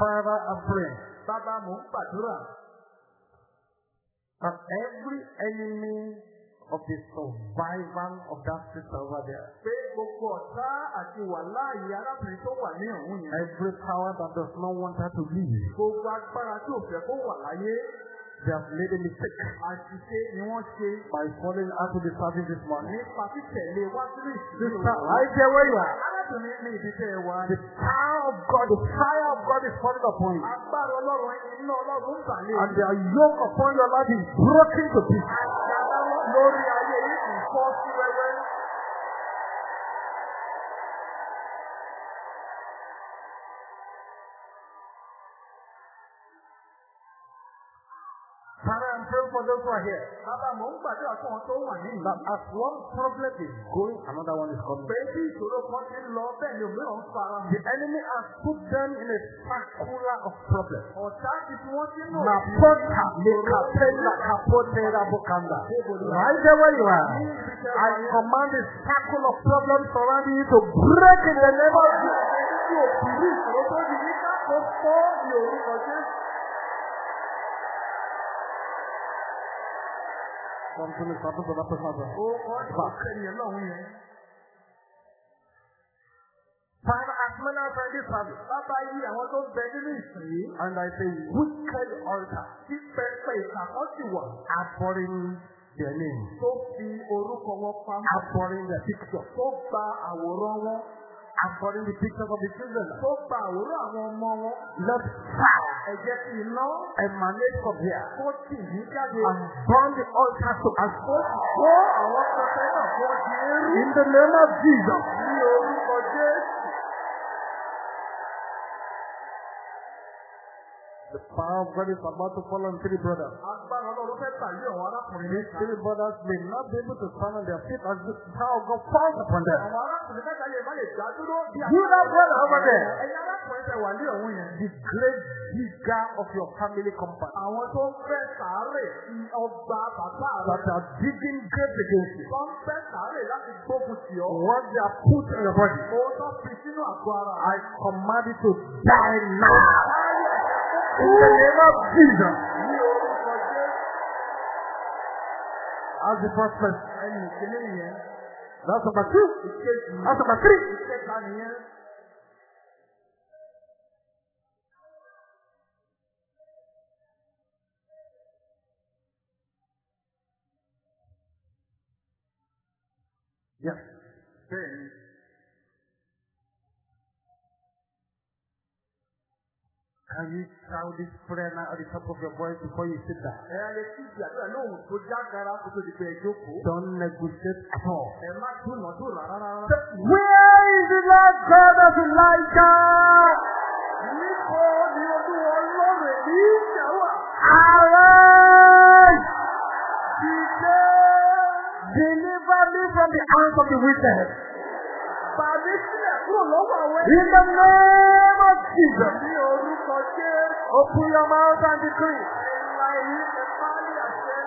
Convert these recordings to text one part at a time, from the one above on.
Father, I pray Bàbá mò ń gbàdúrà. that every enemy of the survival of that sister over there, Pé gbogbo ọ̀tá àti wàláàyè arábìnrin tó wà ní ọ̀hún yẹn. every power that does not want her to live, Gbogbo agbára tí ò fẹ́ kó wà láyé. they have made a mistake Àṣìṣe ni wọ́n ṣe by falling out of the service this morning. nípa títẹ̀lé wá sínú ìṣúná. Sister, right there where you are, Arábìnrin ní ibi tẹ́ ẹ wá. the power of God, the fire of God is falling upon you. Agbára Ọlọ́run iná Ọlọ́run ń bà lé. And the yoke upon your life is broken to pieces. Àṣàdáwọ́ lórí ayé yìí í fọ́ sí wẹ́wẹ́. Who are here. Bàbá mò ń gbàdúrà fún wọn tó wà ní ìlú. That as one problem is going, another one is coming. Pé bí ìṣòro kan ti ń lọ bẹ́ẹ̀ ni òmíràn ń fara hàn. The enemy has put them in a circular of problems. Ọ̀tá ti fi wọ́n sínú Lekapenda, Kapotera, Bokanda. Right there where you are. I command the circle of problems surrounding you to break in the name of Jesus. Tí òkìrí ìṣòro tó di yíká kó fọ́ ní orúkọ Jésù. Is happening to that person. Ó kọ́ ìṣẹ́ni lọ́hùn yẹn. Father, as this service, Bàbá yí àwọn tó ń bẹ nínú ìsìn yìí. and I say wicked altar, Tí pẹpẹ ìsàkọ́ sì wà. abhorring their name, Tó fi orúkọ wọn pamọ́. abhorring their picture, Tó gba àwòrán wọn. Abhorring the pictures of the children. Tó gba àwòrán àwọn ọmọ wọn. Let fire Ẹ jẹ́ kí iná emanate from here kó tì ní jáde. and burn the altar to ash. Kó àwọn pẹpẹ náà kó di eérú. In the name of Jesus. Ní orúkọ Jésù. The power of God is about to fall on three brothers. Agbára Tàlé àwọn arákùnrin mẹ́ta. three brothers may not be able to stand on their feet as the power of God falls upon them. Àwọn arákùnrin mẹ́ta lè má lè dá dúró bí You that brother over there, Ẹ̀yin arákùnrin tẹ wà ní ọ̀hún yẹn. the great digger of your family compound Àwọn tó ń fẹ́ sàárè ọgbà bàbá that rẹ̀. are digging graves against you. Wọ́n fẹ́ sàárè láti gbógun tì ọ́. What they are put in your body, Owó tó fi sínú àgọ́ ara. I command it to die now. In the name of Jesus. As the first person. Ẹni ìkíní nìyẹn. That's number two. Ìkejì. That's number three. Ìkẹta nìyẹn. Yes. Bẹ́ẹ̀ni. Can you shout this prayer now at the top of your voice before you sit down? Ẹ lè kí ìgbà náà lóhùn tó jágara kó tó di pé ẹ jókòó. Don't negotiate at all. Ẹ má dúnàdúrà rárá. Where is the Lord God of Elijah? Níbo ni olúwa ọlọ́run èdè ìjà wà? Arise! Dìde! Deliver me from the hands of the wicked. Bàbí sílẹ̀ kúrò lọ́wọ́ àwọn In the name of Jesus. ní Jésù. Open your mouth and decree. Ẹ̀la èyí ẹ bá ní àṣẹ.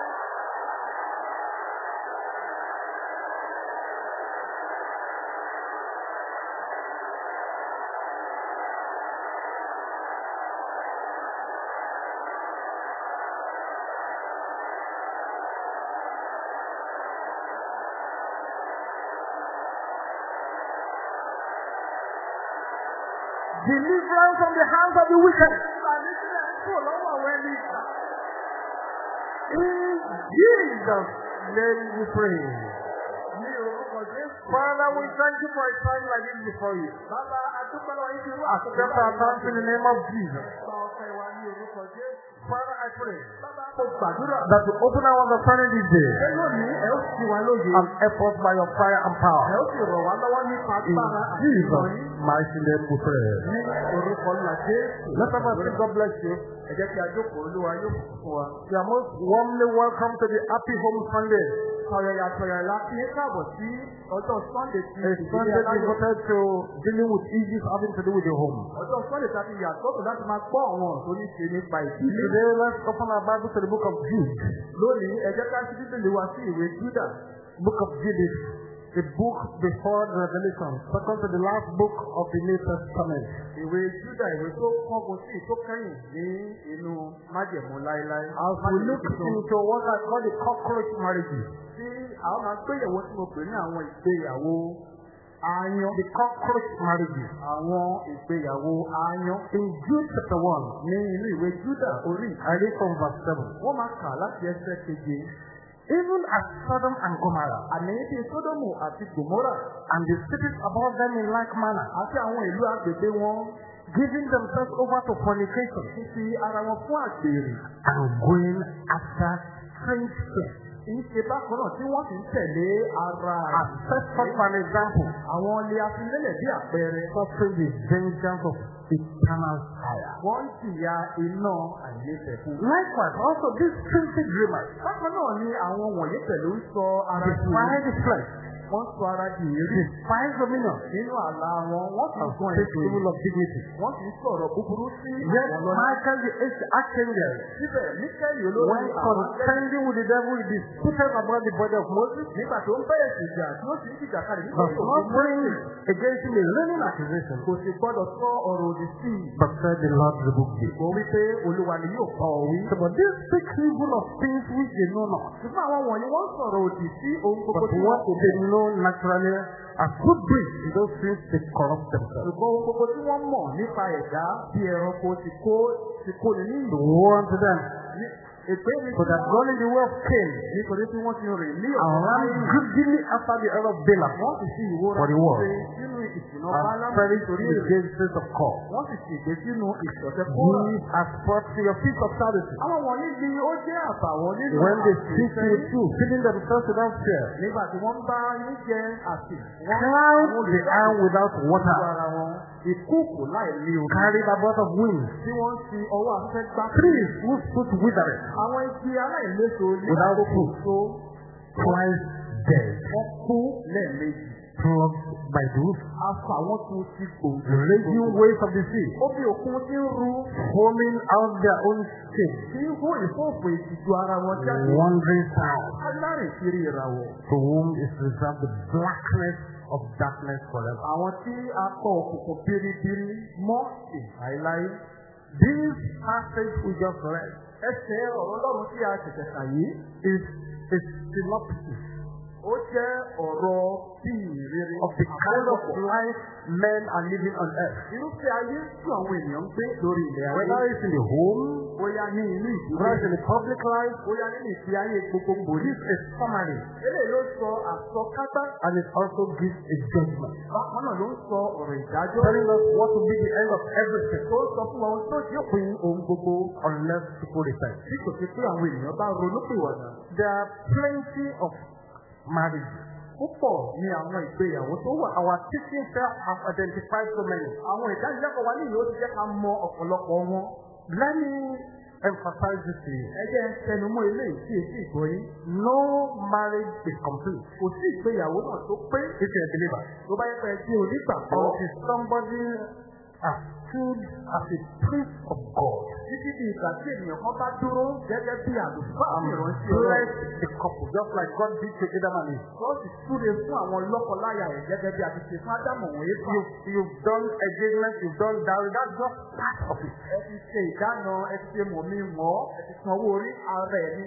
Deliverance from the hands of the wicked. Bàbí sílẹ̀ kúrò lọ́wọ́ àwọn ẹni ìjà. In Jesus' name we pray. Ní. Father, we thank you for a time like this before you. Accept our thanks in the name of Jesus. Father, I pray that you open our understanding this day and help us by your fire and power. In Jesus' mighty name we pray. Let us say God bless you. You are most warmly welcome to the Happy Home Sunday. Sọ̀yọ̀yà sọ̀yọ̀yà kí ẹ káàbọ̀ sí ọjọ́ Sunday ti A Sunday devoted to dealing with issues having to do with your home. Ọjọ́ Sunday ta fi yàtọ̀ láti máa gbọ́ àwọn tó ní ṣe nípa ìdílé. Today, let's open our Bible to the book of Jude. Lónìí, ẹ jẹ́ ká sí bíbélì wa sí ìwé Júdà. Book of Judith. A book before Revelation, second to the last book of the New Testament. Ìwé Júdà ìwé tó kọ́gun sí tó kẹ́yìn ní inú májẹ̀mú láéláé. As we look into what I call the cockroach marriages, Tí àwọn máa gbéyàwó tí mo pè ní àwọn ìgbéyàwó aáyán. the cockroach marriages. Àwọn ìgbéyàwó aáyán. In Jude chapter 1, Ní inú ìwé Júdà orí I read from verse 7. wọ́n máa kà láti ẹsẹ̀ keje. Even as Sodom and Gomorrah Àní bí Sódómù àti Gòmórà and the cities above them in like manner, àti àwọn ìlú agbègbè wọn giving themselves over to fornication fífi ara wọn fún àgbèrè. and going after strange things. Í ṣe bákan náà tí wọ́n sì ń tẹ̀lé ara As set forth an example, àwọn ilé afilélẹ̀ bí àpẹẹrẹ. suffering the vengeance of eternal fire. Wọ́n ń jìyà iná àìlèfẹ̀kú. Likewise, also these trinity dreamers Bákan náà ni àwọn wọ̀nyí pẹ̀lú ń sọ ara defy the flesh, wọ́n sọ ara di ìrírí defy dominion, nínú àlá wọn. Wọ́n and gan speak ètò evil of dignity. Wọ́n sì ń sọ̀rọ̀ búburú sí àwọn lọ́nà. Michael the eighth archangel, Síbẹ̀ Míkẹ́lì olórí when àwọn akẹ́kọ̀ọ́ contending with the devil, he disputed about the body of Moses, nígbà tó ń bẹ̀rẹ̀ sí ìjà tí ó sì ń jìjà kalẹ̀ but not bring against a raining accusation, kò sì gbọ́dọ̀ sọ ọ̀rọ̀ òdì sí i. but said the Lord rebuked thee. Kò wí pé Olúwa ni yóò pa. So, but these speak evil of things which they know not. Ṣùgbọ́n àwọn wọ̀nyí wọ́n sọ̀rọ̀ òdì sí ohun gbogbo tí wọ́n kò know naturally as good breeds, in those things they corrupt themselves. Ṣùgbọ́n ohun gbogbo tí wọ́n mọ̀ nípa ẹ̀dá bí ẹranko ti kó ti kó ni ní To ìlú. woe unto them, Èpè ni for that gone in the way of Cain, nítorí tí wọ́n ti rìn ní and ran greedily after the oil of Balaam, Wọ́n sì fi ìwúra For the world. And Bálámù nítorí the èrè. Wọ́n sì ṣègbè sínú ìṣọ̀tẹ̀ kóra. Ye are brought to your feast of Saturday. Àwọn wọ̀nyí ni ó jẹ́ àbàwọ́n nínú When they speak with you, feeding themselves without fear, Nígbà tí wọ́n bá yín jẹ. Wọ́n crowd the arm without water. Ìkúùkù láì ní omi. carried about of wind, Tí wọ́n fi ọwọ́ afẹ́fẹ́ gbá. trees whose fruit withereth, Àwọn igi aláìléso ní àkókò tó twice dead, wọ́n kú lẹ́ẹ̀mejì. plucked by the roots, Afa wọn tún ti gbòòrò. the raging waves of the sea, Omi òkun ti ń ru. foaming out their own skin, Tí ń hó ìtìjú ara wọn jáde. wandering sound, Alárìn kiri ìràwọ̀. to whom is reserved the blackness of darkness forever. Àwọn tí a kọ òkùnkùn biribiri mọ́ ìhàíláyé. This passage we just read Ẹsẹ̀ ọ̀rọ̀ Ọlọ́run tí a ṣẹ̀ṣẹ̀ kà yìí. is a synopsis Ó jẹ́ ọ̀rọ̀ bí ìrere. of the kind of life men are living on earth. Irúfẹ́ ayé tí àwọn ènìyàn ń gbé lórí ilẹ̀ Whether ayé. it's in the home, Bóyá ní inú ìdílé. whether it's in the public life, Bóyá nínú ìfi ayé gbogbogbò this is summary Eléyìí ló sọ àsọkágbá. and it also gives a judgment. Bákan náà ló ń sọ ọ̀rọ̀ ìdájọ́. Telling us what will be the end of everything Tó sọ fún wa tó jẹ́ òpin ohun gbogbo. unless people repent. Bí kò sí pé àwọn ènìyàn bá ronú pìwàdà. There are plenty of marriages. Púpọ̀ ni àwọn ìgbéyàwó tó wà. Our teaching fair have identified so many. Àwọn ìdánilẹ́kọ̀ọ́ wa nílùú ó ti jẹ́ ká mọ ọ̀pọ̀lọpọ̀ wọn. Me emphasize this you. Ẹ jẹ́ ń tẹnumọ́ ilé ìsí èsì ìgbóyín. No marriage is complete Kò sí ìgbéyàwó náà tó pé if you're a believer. tó bá yẹ pé ẹ jẹ́ onígbàgbọ́. Until somebody has stood as a priest of God Títí di ìgbà tí ènìyàn kan bá dúró gẹ́gẹ́ bí àlùfáà and sí ìránṣẹ́ Ọlọ́run. blessed the couple, just like God did to Adam and Eve. Wọ́n sì súre fún àwọn lọ́kọláya rẹ̀ gẹ́gẹ́ bí a ti ṣe fún Ádámù wọ̀nyí fún You've, you've done engagement, you've done dowry, that's just part of it. ẹ ti ṣe ìdáná ẹ ti ṣe mọ̀mí mọ́ ẹ ti san owó orí ara ẹ̀ ni.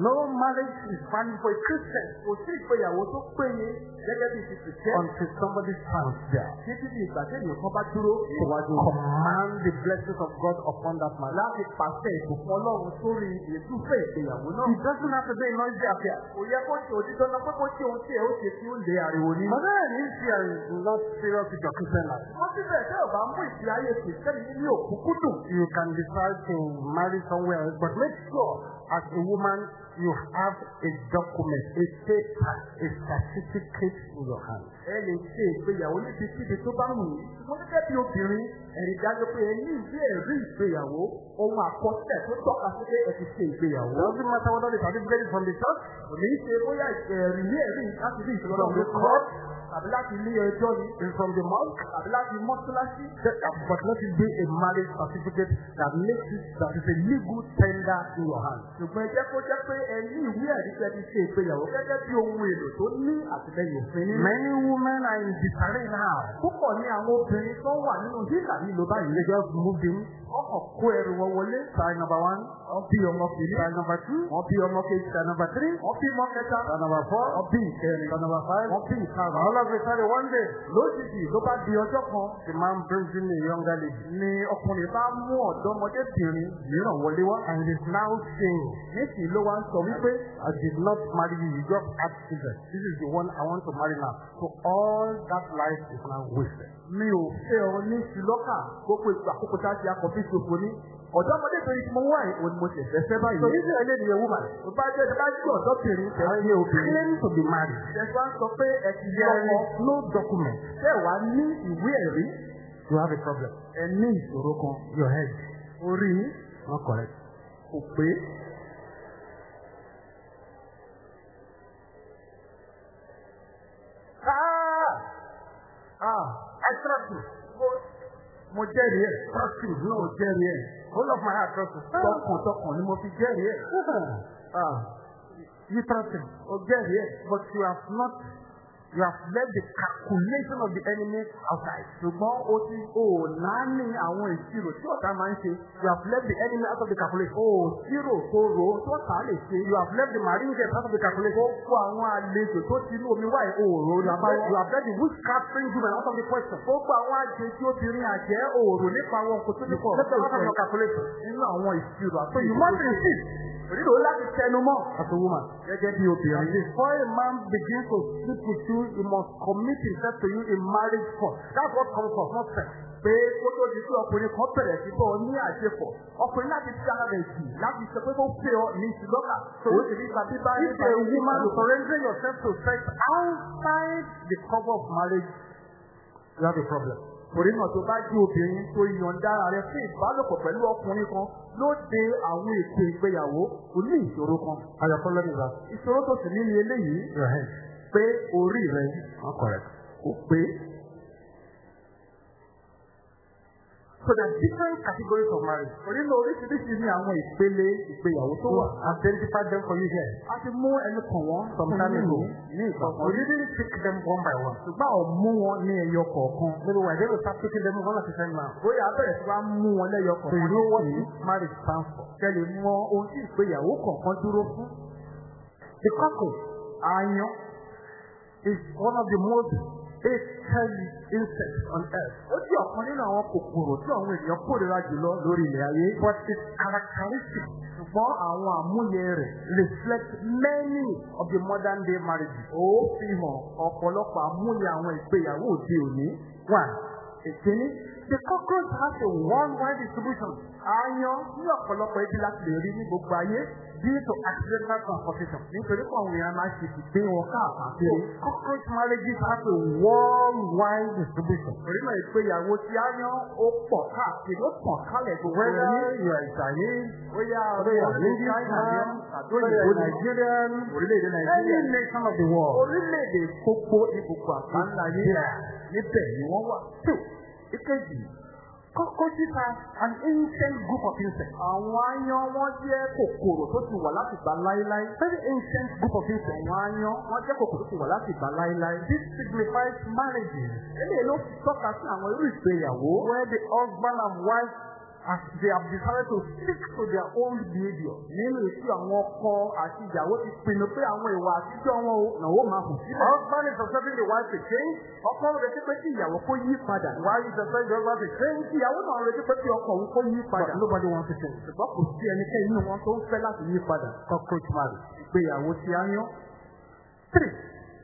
No marriage is valid for a Christian Kò sí ìgbéyàwó tó péye gẹ́gẹ́ bí ti until somebody stands there Títí di ìgbà tí ènìyàn kan bá dúró to síwájú command the blessings of God upon that man. láti pàṣẹ ìbùkún Ọlọ́run sórí ìdúfẹ́ ìgbéyàwó náà. It doesn't have to be a noisy affair. Kò yẹ kó ṣe òtítọ́ náà pé kó ṣe ohun tí ẹ ó ṣe tí ó lè ariwo ní. Then if you are not serious with your Christian life, Wọ́n síbẹ̀ tẹ́ ò bá mú ìgbé ayé kìrìsìtẹ́nì ní òkúkúdùn. you can decide to marry somewhere else, but make sure as a woman you have a document, a paper, a certificate in your hand. Ẹ lè ṣe ìgbéyàwó níbikíbi tó bá wù yín. Ṣùgbọ́n gẹ́gẹ́ bí obìnrin, ẹ̀rí dájú pé ẹ ní ìwé ẹ̀rí ìgbéyàwó, ohun àkọsílẹ̀ tó tọ́ka sí pé ẹ ti ṣe ìgbéyàwó. Doesn't matter whether the certificate is from the church, Kò ní í ṣe bóyá ẹ̀rí ní ẹ̀rí láti rí ìṣòro ọ̀dọ́ court. tàbí láti ilé ẹjọ́ ni from the mosque, tàbí láti mọ́ṣáláṣí. but let it be a marriage certificate that makes it that is a legal tender in your hand. Ṣùgbọ́n ẹ jẹ́ kó jẹ́ pé ẹ ní ìwé ẹ̀rí pé ẹ ti ṣe ìgbéyàwó gẹ́gẹ́ bí ohun èlò tó ní àtìlẹyìn òfin. Many women are in disarray now. Púpọ̀ ní àwọn obìnrin tó wà nínú hílà nílò báyìí. They just moved in. Ọkọ̀ kó ẹrù wọn wọlé. Child number one. Wọ́n bí ọmọ kìíní. Child number two. Wọ́n bí ọmọ kejì. Child number three. Wọ́n bí ọmọ kẹta. Child number four. Wọ́n bí ìkẹrin. Child number five. Wọ́n bí ìkarùn-ún. All of a sudden one day, Lójijì ló bá di ọjọ́ kan. the man brings in a younger lady. Ni ọkùnrin bá mú ọ̀dọ́mọdébìnrin mìíràn wọlé wá. And is now saying, Nísìnyí ló wá ń sọ wípé I did not marry you, you just had children. This is the one I want to marry now. So all that life is now wasted. mi ò fẹ́ ọ ní ṣùlọ́kà gbogbo ìgbà àkókò tá a ti akọ̀ bí ṣòfò ní. Ọ̀dọ́mọdébìnrin tí mo wá yìí, òun ni mo ṣẹ̀ṣẹ̀ fẹ́ báyìí. If you're a lady, a woman, Tó bá jẹ́ bá jẹ́ ọ̀dọ́bìnrin tẹ̀lé you obìnrin. claim to be married, Ṣẹ̀ṣẹ̀ wá sọ pé ẹ ti yẹ ọkọ. no document, Bẹ́ẹ̀ wá ní ìwé ẹ̀rí. you have a problem. Ẹ ní ìṣòro kan. Your head, Orí not correct. kò pé. I trust you. Mo jẹ́rìí ẹ̀. Trust you. Mo No. jẹ́rìí ẹ̀. Whole of my heart trust you. Tọkàntọkàn ni mo fi jẹ́rìí ẹ̀. Ah. You trust him. Mo jẹ́rìí ẹ̀. But you have not, you have left the calculation of the enemy outside. Ṣùgbọ́n o ti o náání àwọn ìṣirò tí ọ̀tá máa ń ṣe. You have left the enemy out of the calculation. O ṣírò tó ó tó tà lè ṣe. You have left the marine jet out of the calculation. Gbogbo àwọn àlejò tó ti inú omi wáyé òòrò left, you have left the witchcraft strange woman out of the question. Gbogbo àwọn àjèjì obìnrin àjẹ́ òòrò nípa àwọn nǹkan tó nípa left them out of your calculation. nínú àwọn ìṣirò àti So you must insist Onílò láti tẹnu mọ́ as a woman. gẹ́gẹ́ bí obìnrin. before a man begins to sleep with you, he must commit himself to you in marriage first. That's what comes first, not sex. Pé kó tó di pé ọkùnrin kan bẹ̀rẹ̀ sí bọ́ ní àṣepọ̀. Ọkùnrin láti fi ara rẹ̀ jì láti sọ pé kó pè ọ ní ìṣúlọ́kà. So Ó sì ní ìgbà bíbá If a woman surrendering yourself to sex outside the cover of marriage, you have a problem. Torí náà tó bá jí obìnrin tó yọ̀ǹda ara rẹ̀ fún ìbálòpọ̀ pẹ̀lú ọkùnrin kan ló de àwọn ètò ìgbéyàwó kò ní ìṣòro kan. Is that Ìṣòro tó sì ní ní eléyìí pé orí rẹ̀ not correct. kò pé. So there are different categories of marriage. Náà oríṣiríṣi ní àwọn ìpele ìgbéyàwó tó wà. identify them for you here. A ti mú ẹnu kàn wọ́n Some fún time yín ago. ní ìgbà kan. We didn't pick them one by one. Ṣùgbọ́n àwọn mú wọn ní ẹyọ kọ̀ọ̀kan. Maybe we're going to start picking them one at a time now. Bóyá a bẹ̀rẹ̀ sí wá mú wọn lẹ́yọ So you kọ̀ọ̀kan. know what marriage stands for. Kẹ́lẹ̀ mọ ohun tí ìgbéyàwó kọ̀ọ̀kan dúró fún. The cockroach Aáyán is one of the most hated insects on earth. ó jẹ́ ọ̀kan nínú àwọn kòkòrò tí àwọn ènìyàn kórìíra jùlọ lórí ilẹ̀ ayé. But its characteristics Ṣùgbọ́n àwọn àmúyẹ rẹ̀ reflect many of the modern day marriages. ó fi hàn ọ̀pọ̀lọpọ̀ àmúyẹ àwọn ìgbéyàwó òde òní. One, Ìkíní, the cockroach has a worldwide distribution aáyán ní ọ̀pọ̀lọpọ̀ ibi láti lè rí ní gbogbo ayé due to accidental transportation. nítorí pé àwọn èèyàn máa ṣe ìgbé wọn So, káàkiri. cockroach marriages have a worldwide distribution. Náà ìgbéyàwó tí aáyán ó pọ̀ káàkiri ó pọ̀ kálẹ̀ gbogbo ẹni. you are Chinese, Bóyá orílẹ̀-èdè English China ni man, àti whether you òyìnbó are ni Nigerian, orílẹ̀-èdè any Nàìjíríà. nation of the world. Orílẹ̀-èdè gbogbo gbogbo àgbáńlá Yeah. níbẹ̀ ni wọ́n wà. Two, Ìkejì, cockroaches are an ancient group of insects. àwọn aáyán wọ́n jẹ́ kòkòrò tó ti wà láti gbà láíláí. Very ancient group of insects. Àwọn aáyán wọ́n jẹ́ kòkòrò tó ti wà láti gbà láíláí. This signifies marriages Eléyìí ló tọ́ka sí àwọn irú ìgbéyàwó. where the husband and wife as they have decided to stick to their own behavior. Nínú èsì àwọn ọkọ àti ìyàwó ti pinnu pé àwọn ìwà àtijọ́ wọn ò náwó máa hù sílẹ̀. Husband is expecting the wife to change. Ọkọ ń retí pé kí ìyàwó kó yí padà. Wife is expecting the husband to change. Ìyàwó náà ń retí pé kí ọkọ òun kó yí But padà. nobody wants to change. Ṣùgbọ́n kò sí ẹnikẹ́ni nínú wọn tó ń fẹ́ láti yí padà. Cockroach marriage. Ìgbéyàwó ti aáyán. Three,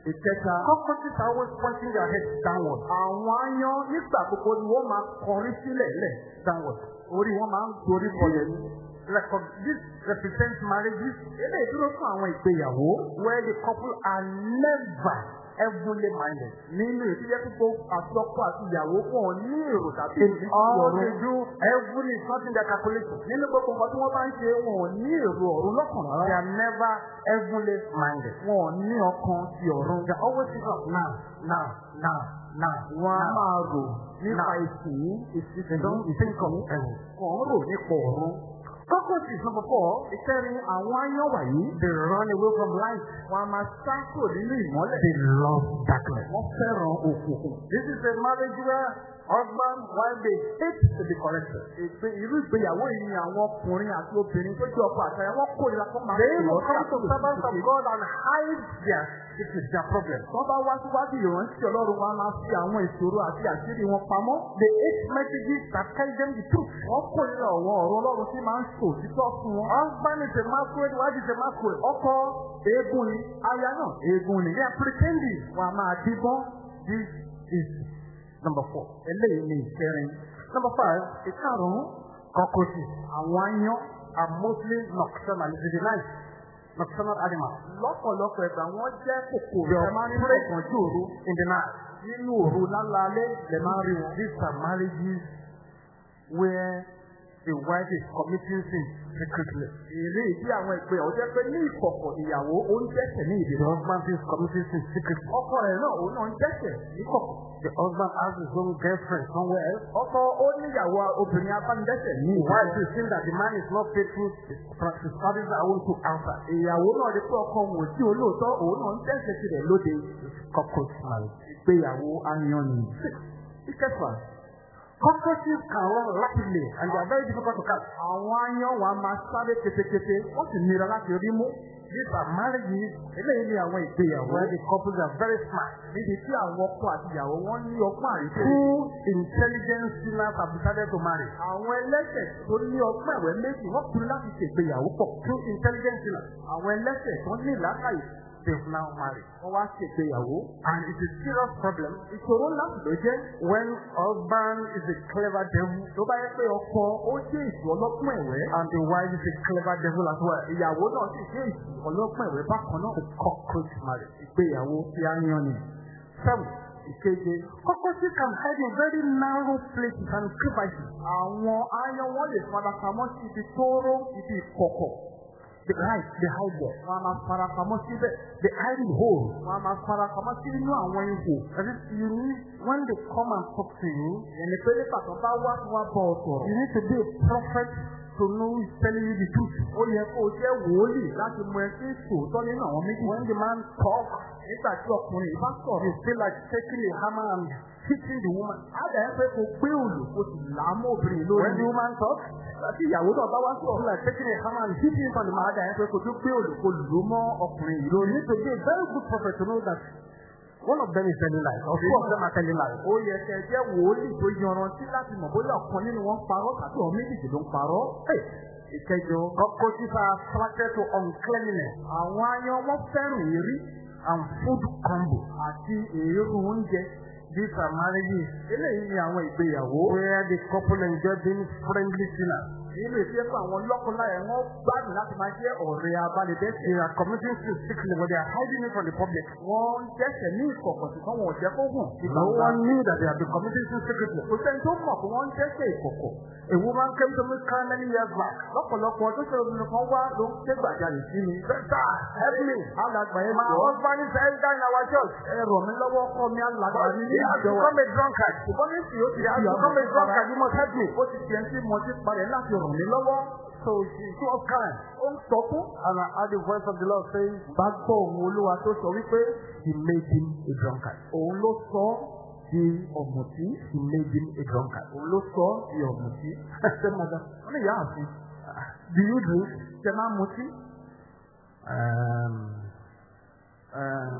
Ìkẹta. cockroaches are always pointing their heads downward. Àwọn aáyán nígbà gbogbo ni wọ́n máa kọrí sílẹ̀ lẹ̀. Downward. Orí wọn máa ń gorí bọ̀lẹ̀ ní. This represents marriages Eléyìí dúró fún àwọn ìgbéyàwó. where the couple are never heavenly minded. Nínú ìdílé púpọ̀ àtọ́kọ àti ìyàwó ò ní èrò tàbí In ìdí all ọ̀run. they do, not in their calculation. Nínú gbogbo nǹkan tí wọ́n bá ń ṣe wọn ní èrò ọ̀run lọ́kàn They are never heavenly minded. Wọn ní ọkàn ti ọ̀run. They always think of now, now, now, now, Wọ́n á máa rò nípa ìsìn They ìsìn think of heaven. Wọ́n rò nípa ọ̀run. Cockroaches, number four, Ìkẹrin àwọn áyán wàyí. they run away from light. Wọ́n máa sá kúrò nínú ìmọ́lẹ̀. They love darkness. Wọ́n fẹ́ràn òkùnkùn. This is a marriage where husband, wife, they hate to be corrected. Ìgbé irú ìgbéyàwó yìí ni àwọn ọkùnrin àti obìnrin tó jẹ́ ọkọ àtàyà wọ́n kórìíra kó máa They will come to servants of God and hide their secrets, their problems. Wọ́n bá wá síwájú ìrántí Ọlọ́run wa máa fi àwọn ìṣòro àti àṣírí wọn pamọ́. They hate messages that tell them the truth. Wọ́n kórìíra àwọn ọ̀rọ̀ Ọlọ́run tí máa ń ṣòtítọ́ fún wọn. Husband is a masquerade, wife is a masquerade. Ọkọ eégún ni, aya náà eégún ni. They are pretending. Wọ́n a máa díbọ́n. This is number four. Eléyìí ni ìkẹrin. Number five, Ìkarùn-ún, cockroaches àwọn aáyán. are mostly nocturnal. Is the night. Nocturnal animals. Lọ́pọ̀lọpọ̀ ẹ̀gbà wọ́n jẹ́ kòkòrò ẹ máa ń rí ọ̀gànjú òru. in the night. Nínú òru lálaalẹ́ lẹ máa rí wọn. These are marriages where the wife is committing sin secretly. Èrè ìdí àwọn ìgbéyàwó jẹ́ pé ní ìkọ̀kọ̀ ìyàwó ó ń dẹ́ṣẹ̀ ní The ìdílé. husband is committing sin secretly. Ọkọ rẹ̀ náà òun náà ń dẹ́ṣẹ̀ ní kọ̀kọ̀. The husband has his own girlfriend somewhere else. Ọkọ ó níyàwó obìnrin abánidẹ́ṣẹ̀ ní The wife ìwádìí. is seeing that the man is not faithful. His services are going to answer. Ìyàwó náà rí pé ọkọ wò sí olóòótọ́ òun náà ń dẹ́ṣẹ̀ tirẹ̀ lóde. Cockroach marriage. Ìgbéyàwó ayan ni. Ìkẹfà. Cockroaches can run rapidly and they are very difficult to catch. Àwọn ayan wa máa sáré ketekete, ó sì nira láti rí mú. These are marriages Eléyìí ni àwọn ìgbéyàwó. where the couples are very smart. Níbi tí àwọn ọkọ àti ìyàwó wọn ní ọgbọ́n àríkè. Two intelligent sinners have decided to marry. Àwọn ẹlẹ́sẹ̀ tó ní ọgbọ́n ẹ̀wẹ́ méjì wọ́n pinnu láti ṣègbéyàwó pọ̀. Two intelligent sinners. Àwọn ẹlẹ́sẹ̀ tó ní ìlàkàyè They've now married. wọ́n wá ṣègbéyàwó. And it's a serious problem Ìṣòro ńlá ló jẹ́. when husband is a clever devil Tó bá yẹ pé ọkọ ó jẹ́ ìṣù ọlọ́gbọ́n ẹ̀wẹ́. and the wife is a clever devil as well. Ìyàwó náà sì jẹ́ ìṣù ọlọ́gbọ́n ẹ̀wẹ́ bákan náà. The cockroach marriage. Ìgbéyàwó tí a yan ni. Seven. Ìkeje. Cockroaches can hide in very narrow places and crevices. Àwọn ayan wọn lè farapamọ́ sí ibi tóóró ibi ìkọ̀kọ̀. They hide, they hide there. Wọ́n á máa farapamọ́ síbẹ̀. They hide in holes. Wọ́n á máa farapamọ́ sí inú àwọn ihò. That is, you need, when they come and talk to you, Ẹni pé nípa tó bá wá wọ́n bọ̀ sọ̀rọ̀. you need to be a prophet to know is telling you the truth. Ó yẹ kó o jẹ́ wòólì láti mọ ẹni tí sòótọ́ nínú àwọn méjì. When the man talks, Nígbà tí ọkùnrin bá sọ̀rọ̀. you feel like taking a hammer and hitting the woman. Á dẹ̀ ẹ́ pé kò gbé òòlù kò sì là á mọ́ obìnrin lórí. When the woman talks, Láti ìyàwó náà bá wá sọ̀rọ̀. feel like taking a hammer and hitting him on the mouth. ẹ́ pé kò tún gbé òòlù kò lù ú mọ́ ọkùnrin yìí You need to be a very good prophet to know that one of them is telling lies, or two of them are telling lies. Ó yẹ kẹ́ jẹ́ wòólì tó yanrantí láti mọ̀ bóyá ọ̀kan nínú wọn parọ́ tàbí àwọn méjèèjì ló ń parọ́. Ìkẹjọ. cockroaches are attracted to uncleanliness Àwọn ayan wọn fẹ́ràn èrí and food crumble. àti èérú oúnjẹ. These are marriages Eléyìí ni àwọn ìgbéyàwó. where the couple enjoy being friendly sinners. Nínú ìfẹ́ fún àwọn lọ́kọláya wọn gbádùn láti máa jẹ́ ọ̀rẹ́ abánidẹ́sẹ̀. They are committing sin secretly, but they are hiding it from the public. Wọ́n dẹ́sẹ̀ ní ìkọ̀kọ̀ ṣùgbọ́n wọn ò jẹ́ kó hàn. No one knew that they had been committing sin secretly. Kò sẹ́ni tó mọ̀ pé wọ́n dẹ́sẹ̀ ìkọ̀kọ̀. A woman came to me crying many years back. Lọ́pọ̀lọpọ̀ ọdún tó obìnrin kan wá ló ń ké gbàjarè sí mi. Sister, help me. Alàgbà yẹn My jọ. husband is elder in our church. Ẹ rọ̀ mí lọ́wọ́ kọ́ mi alàgbà mi he ní àjọ wa. become a drunkard. Ṣùgbọ́n ní sì ó ti Ràn lọ́wọ́. So she, she was crying. Ó ń sọkún. And I heard the voice of the Lord saying, Bá gbọ́ òun olúwa tó sọ wípé He made him a drunkard. òun ló sọ di ọ̀mùtí. He made him a drunkard. Òun ló sọ di ọ̀mùtí. I said, Mother, Wọ́n ní ìyá àfin. do you drink? Ṣé máa mutí? Um, um,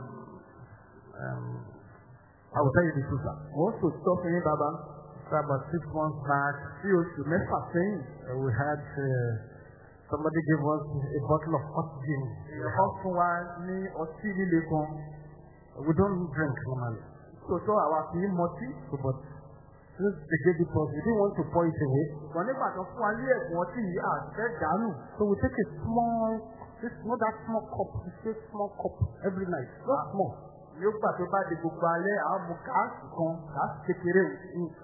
um, I will tell you the truth. Wọ́n sò tọ́ fún yín bàbá. So about six months back, Sí oṣù mẹ́fà sẹ́yìn. we had uh, somebody gave us a bottle of hot gin. Wọ́n fún wa ní ọtí líle kan. We don't drink normally. Tòótọ́ àwa kì í mọtí. So, but since they gave it to us, we didn't want to pour it away. Ṣùgbọ́n nígbà tó fún wa ní ẹ̀bùn ọtí yìí àfẹ́ dànù. So we take a small, this not that small cup, we take small cup every night. Not small. Yóò gbà tó bá di gbogbo alẹ́ àwọn mu káàsì kan káàsì kékeré.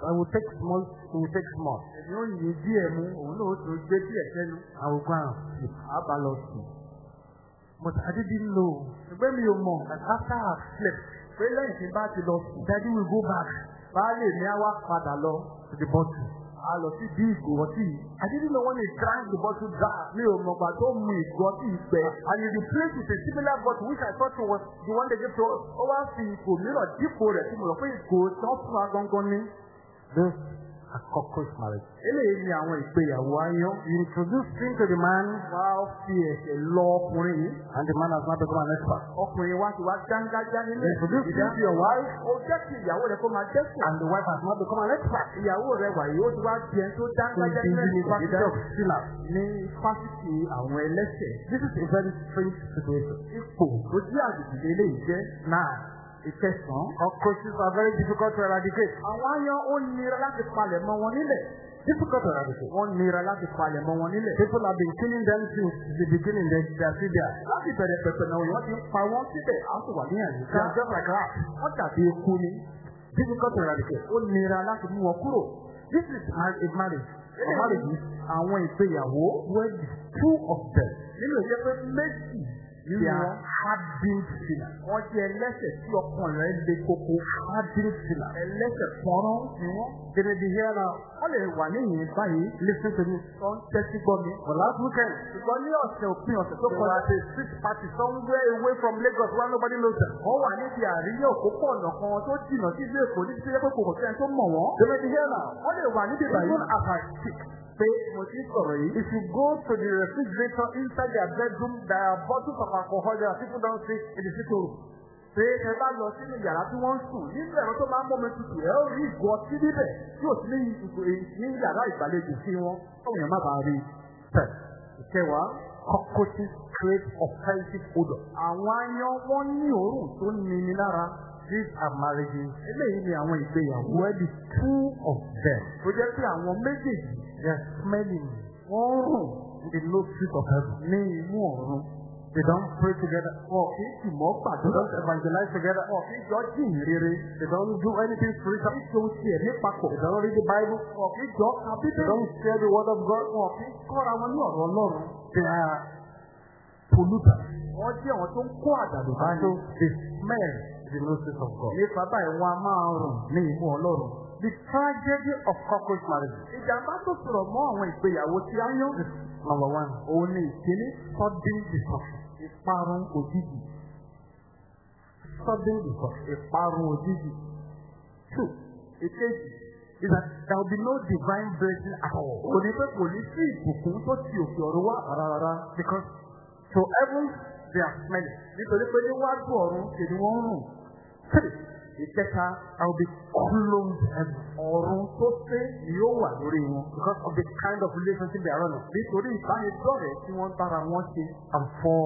I will take small, will take small. Èmi ò yin díẹ̀ mu, òun náà ó tún gbé díẹ̀ sẹ́nu. I will go and sleep. Àá bá lọ sùn. But I didn't know Ṣùgbọ́n mi ò mọ̀ that after I slept, pé lẹ́yìn tí n bá ti lọ sùn. Daddy will go back Baálé mi á wá padà lọ. to the bottle. A lọ sí bí ìgò ọtí. I didn't know when he drank the bottle dry. mi ò mọ̀gbà tó mu ìgò ọtí yìí gbẹ. And he replaced with a similar bottle which I thought was the one they gave to us. ó wá fi ìgò mìíràn dípò rẹ̀ tí mo rò pé ìgò wọ́n fún wa gangan a cockroach marriage. eléyìí ni àwọn ìgbéyàwó ayọ́. You introduce him to the man wá fi ẹ̀ṣẹ̀ lọ ọkùnrin yìí. and the man has now become an expert. ọkùnrin wa ti wá dángájá nínú You introduce him to your wife ó jẹ́ kí ìyàwó rẹ̀ kó máa dẹ́kun. and the wife has now become an expert. ìyàwó rẹ̀ wàyí ó ti wá di ẹni tó dángájá nínú ní fásitì àwọn ẹlẹ́sẹ̀. This is a very strange situation. ipò tó jẹ́ àjèjì eléyìí jẹ́ Now, ìkẹsàn-án. cockroaches are very difficult to eradicate. àwọn aáyán ó nira láti palẹ̀ mọ́ wọn nílẹ̀. Difficult to eradicate. wọ́n nira láti palẹ̀ mọ́ wọn nílẹ̀. People have been killing them since the beginning. They, they are still there. láti bẹ̀rẹ̀ pẹ̀pẹ̀ náà wọ́n ti ń pa wọ́n síbẹ̀ á sì wà ní They àyíká. are just like rats. wọ́n dàbí eku ni. Difficult to eradicate. ó nira láti mú wọn kúrò. This is mar- a marriage. A Eléyìí marriage àwọn ìgbéyàwó where two of them nínú ìjẹ́ pé méjì they are wọn hardened sinners. wọ́n jẹ́ ẹlẹ́sẹ̀ tí ọkàn rẹ̀ le koko. Hardened sinners. ẹlẹ́sẹ̀ pọ́nrán ni wọ́n. They may be here now. wọ́n lè wà níyìn báyìí Listen to me. tó ń tẹ́tí gbọ́ mi. For last weekend, ṣùgbọ́n ní ọ̀sẹ̀ òpin ọ̀sẹ̀ tó kọjá at a street party somewhere away from Lagos where nobody knows them. wọ́n wà níbi àríyá òpópónà kan tó jìnnà sí ilé èkó níbi tí ó yẹ pé kò sẹ́ni tó mọ̀ wọ́n. They may be here now. wọ́n lè wà níbi báyìí. Even as I speak, pé mo ti sọ̀rọ̀ yìí. if you go to the refrigerator inside their bedroom, there are bottles of alcohol there. People don't see in the sitting room. pé ẹ bá lọ sínú yàrá tí wọ́n ń sùn nínú ẹ̀rọ tó máa ń mọ́mi tutù ẹ ó rí ìgò ọtí níbẹ̀ tí ò sí ní yàrá ìgbàlejò sí wọn káwọn èèyàn má bàa rí i. Ten. ìkẹwàá Cockroaches create offensive odor. àwọn aáyán wọ́n ní òórùn tó nini lára. These are marriages eléyìí ni àwọn ìgbéyàwó where the two of them tó jẹ́ pé àwọn méjèèjì are smelling wọ́n ń rùn in the nostrils of heaven. ní imú ọ̀run. They don't pray together. wọn kì í sì mọ́ They don't evangelize together. wọn kì í jọ jìn rere. They don't do anything spiritual. kì í ṣe ní papọ̀. They don't read the Bible. wọn kì í jọ ka They don't share the word of God. wọn kì í kọ́ra wọn ní ọ̀rọ̀ ọlọ́run. They are polluters. wọ́n jẹ́ àwọn tó ń kó àdàlù And báyìí. so they smell the nostrils of God. nípa báyìí wọn a máa rùn ní imú ọlọ́run. The tragedy of cockroach marriage. ìjàmbá tó sọ̀rọ̀ mọ́ àwọn ìgbéyàwó tí a yán. Number one, òun ni ìkíní sudden destruction. ìparun òjijì. Sudden destruction. ìparun òjijì. Two, ìkejì. is that there will be no divine blessing at all. kò ní pé kò ní sí ìbùkún tó ti òkè ọ̀run wá rárá. Because to heaven they are smelling. nítorí pé níwájú ọ̀run ṣe ni wọ́n rùn. Three, ìkẹta I be closed heaven. ọ̀run tó sé ni yóò wà lórí wọn. Because of the kind of relationship they are running. nítorí ìbánidọ́rẹ̀ẹ́ tí wọ́n bára wọn ṣe. And four,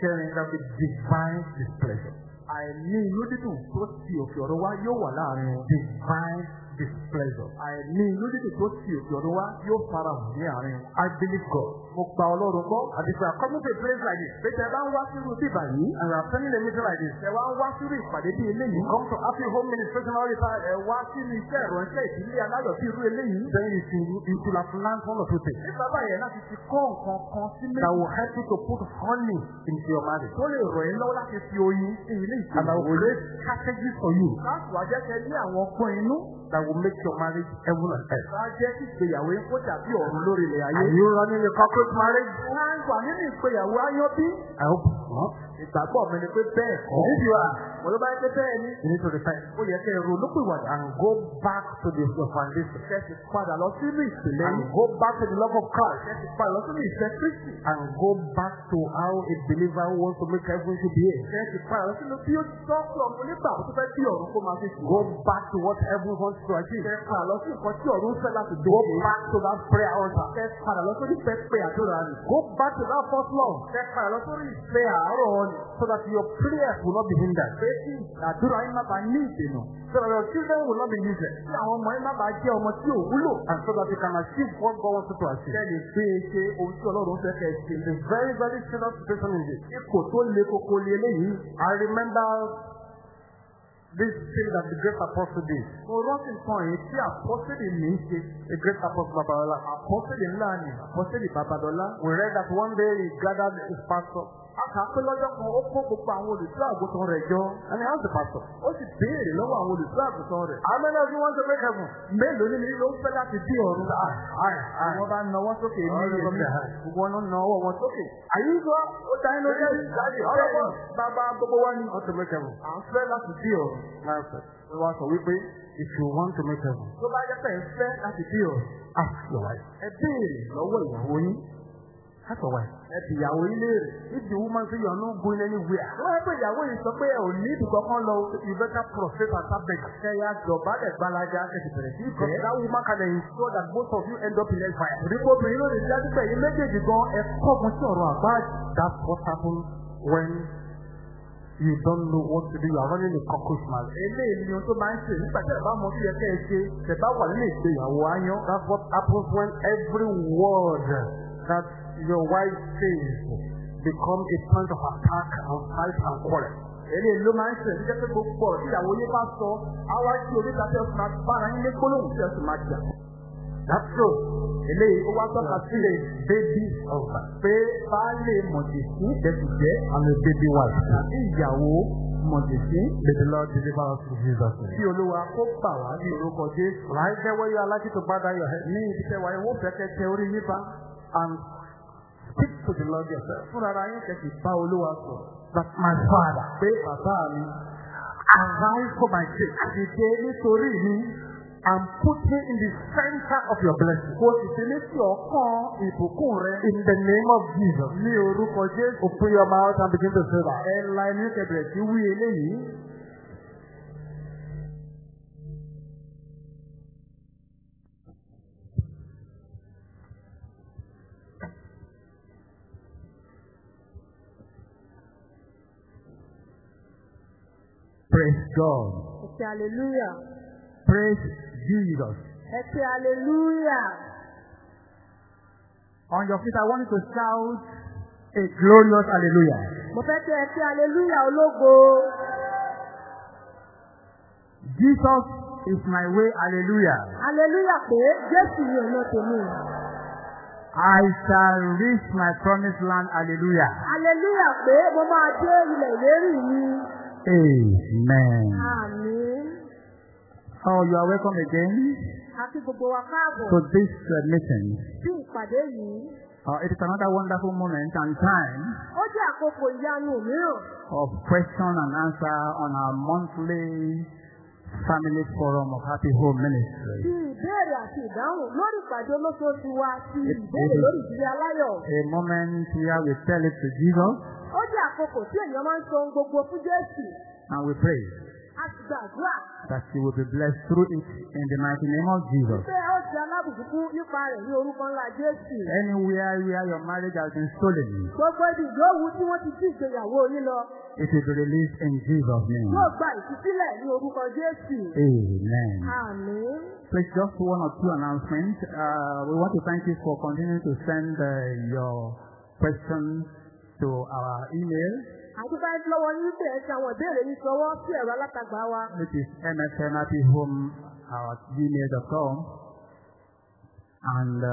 sharing that with divine displeasure. àìní inú dídùn tó ti òkè ọ̀run wá yóò wà láàárín wọn. Divine displeasure. àìní dídùn tó ti ọ̀run wá yóò fara hàn ní àárín. I believe God. mo gba ọlọ́run gbọ́. Coming to a place like this, pété bá ń wá sírú bíbà yìí. and are attending a meeting like this, ẹ wá ń wá sírú ìpàdé bí eléyìí. come to happy home ministration all the time, ẹ wá sínú iṣẹ́ ìránṣẹ́ ìdílé aláyọ̀ bí irú eléyìí. then you should, you should have learned one or two things nípa báyẹn láti ti kọ́ nǹkan kan sí that méjì. will help you to put honey into your marriage. tó lè rọ̀ ẹ́ lọ́wọ́ láti fi oyin sí ilé And that will create strategies for you láti wá jẹ́ kẹ́ ní àwọn ọgbọ́n inú. That will make your marriage heaven and earth. bá jẹ́ kí ìgbéyàwó yín kó dàbí ọ̀run lórí ilẹ̀ ayé. Are you running a cockroach marriage? nínú ìgbéyàwó. I hope not. Ìgbàgbọ́ mi ni pé bẹ́ẹ̀ kọ́. If you are, mo ló bá yẹ pé bẹ́ẹ̀ ni. you need to repent ó yẹ kẹ́ ẹ ronúpìwàdà. and go back to the foundation kẹ́ sì padà lọ sínú ìpìlẹ̀ and go back to the love of Christ kẹ́ sì padà lọ sínú ìfẹ́ Kristi. and go back to how a believer wants to make heaven should behave. kẹ́ sì padà lọ sínú bí ó tọ́ sí ọmọ nígbà tó fẹ́ bí ọ̀run kó máa fi sùn. Go back to what heaven wants to achieve. kẹ́ padà lọ sí nǹkan tí ọ̀run fẹ́ láti Go dókè. back to that prayer altar. kẹ́ padà lọ sórí ìfẹ́ pé àdúrà rẹ̀. Go back to that first love kẹ́ padà lọ sórí ìfẹ́ àárọ̀ so that your prayers will not be hindered. pé kí àdúrà yín má bàa ní. So that your children will not be useless. kí àwọn ọmọ yín má bàa jẹ́ ọmọ tí. And so that you can achieve what God wants you to achieve. kẹ́ lè gbé e ṣe ohun tí ọlọ́run fẹ́ ṣe. Very, very serious situation in this. I remember this thing that the great apostle did. mo rántí nǹkan yìí tí àpọ́sẹ̀lì mi ń ṣe. The great apostle Babalola. àpọ́sẹ̀lì ńlá ni àpọ́sẹ̀lì babalọ́lá. We read that one day he gathered his pastor A kà á pé lọ́jọ́ kan ó kó gbogbo àwọn olùṣọ́ àgùntàn rẹ̀ jọ. And he asked the pastor, Ó sì béèrè lọ́wọ́ àwọn olùṣọ́ àgùntàn rẹ̀. How many of you want to make heaven? Mélòó nínú yín ló ń fẹ́ láti dé ọ̀run? Àwọn bá nawọ́ sókè ní them. Gbogbo wọn na ọwọ́ wọn sókè. Are you sure? Ó ta inú jẹ́ of ni us. bàbá gbogbo wa ni. Want to make heaven? À ń fẹ́ láti dé ọ̀run. Now, sir, Wọ́n sọ wípé if you want to make heaven, tó bá jẹ́ ask your wife. Ẹ ìyàwó yín. Ask your wife. Ẹ bi ìyàwó yín léèrè. If the woman say you are not going anywhere, Wọ́n yẹ pé ìyàwó yìí sọ pé ẹ ò ní ibùkọ́ kan lọ. you better prostrate and start begging. Kẹ̀yà dọ̀bálẹ̀ gbalaja kẹ̀sì bẹ̀rẹ̀ sí Because ìfẹ́. that woman can ensure that both of you end up in hellfire. Òdìpọ̀ obìnrin ló lè dájú pé ẹ̀yin méjèèjì gan ẹ kọ́gun sí ọ̀rọ̀ àgbáàjì. That's what happens when you don't know what to do. You are running a cockroach marriage. Eléyìí ni ohun tó máa ń ṣe nígbà tí ẹ bá mọ bí ẹ kẹ́ ẹ ṣe. Tẹ bá wà nínú ìgbéyàwó áyán. That's what happens when every word that your wife says become a point of attack and fight and quarrel. Eléyìí ló máa ń ṣe níjẹ́ pé gbogbo ọ̀rọ̀ tí ìyàwó yín bá sọ, wá sí oríta tẹ́ fún bára yín ní gbólóhùn tí ẹ sì máa jà. That's true. Eléyìí ó wá tọ́ka sí lè Baby husband pé baálé mọ̀jẹ̀sí and a baby wife. tàbí ìyàwó mọ̀jẹ̀sí. May the Lord deliver us in Jesus'. Kí Olúwa kó gbà wá ní orúkọ Jésù. Right there where you are likely to bow down your head Ní tẹ́ wáyé, wọ́n fẹ́ kẹ́ tẹ orí yín bá. and speak to the Lord yourself. Fúnra ara yín kẹ́sì bá Olúwa sọ̀rọ̀. That my Father, Pé bàbá mi, arise for my sake àdìde nítorí mi, and put me in the center of your blessing. kò sì fi mí sí ọ̀kan ìbùkún rẹ. In the name of Jesus. Ní orúkọ Jésù. Open your mouth and begin to say that. Ẹ la ẹni kẹbẹ̀rẹ̀ sí wí eléyìí. Praise God. Ẹ hallelujah. Praise Jesus. Ẹ hallelujah. On your feet, I want you to shout a glorious hallelujah. Mo fẹ́ kí ẹ hallelujah ológo. Jesus is my way, hallelujah. Hallelujah pé Jésù ni ọ̀nà tèmi. I shall reach my promised land, hallelujah. Hallelujah pé mo máa dé ilẹ̀ ìlérí mi. Amen. Àmín. Oh, you are welcome again Àti gbogbo wa káàbọ̀ to this uh, meeting. sí ìpàdé yìí. Uh, it is another wonderful moment and time Ó jẹ́ àkókò ìyanu mìíràn of question and answer on our monthly family forum of Happy Home Ministry. ti ìbéèrè àti ìdáhùn lórí ìpàdé olóṣooṣù wa ti It- ìbéèrè it is- lórí ìdílé aláyọ̀. A moment where we tell it to Jesus Ó jẹ́ àkókò tí èèyàn máa ń sọ ohun gbogbo fún Jésù. and we pray A ti gbàdúrà that he will be blessed through it in the mighty name of Jesus. pé ó ti alábùkún nípa rẹ̀ ní orúkọ ńlá Jésù. Anywhere where your marriage has been stolen, Gbogbo ibi ìyówù tí wọ́n ti jí ìgbéyàwó yín lọ it will be released in Jesus' name. yóò gba ìtúsílẹ̀ ní orúkọ Jésù. Amen. Àmín. Please, just one or two announcements. Uh, we want to thank you for continuing to send uh, your questions to our email, Àdúgbò ẹni lọ́wọ́ yín pé ẹ ṣe àwọn ìbéèrè yín sọwọ́ sí ẹ̀rọ alátagbà wa. which is msnhappyhome at gmail.com. And uh,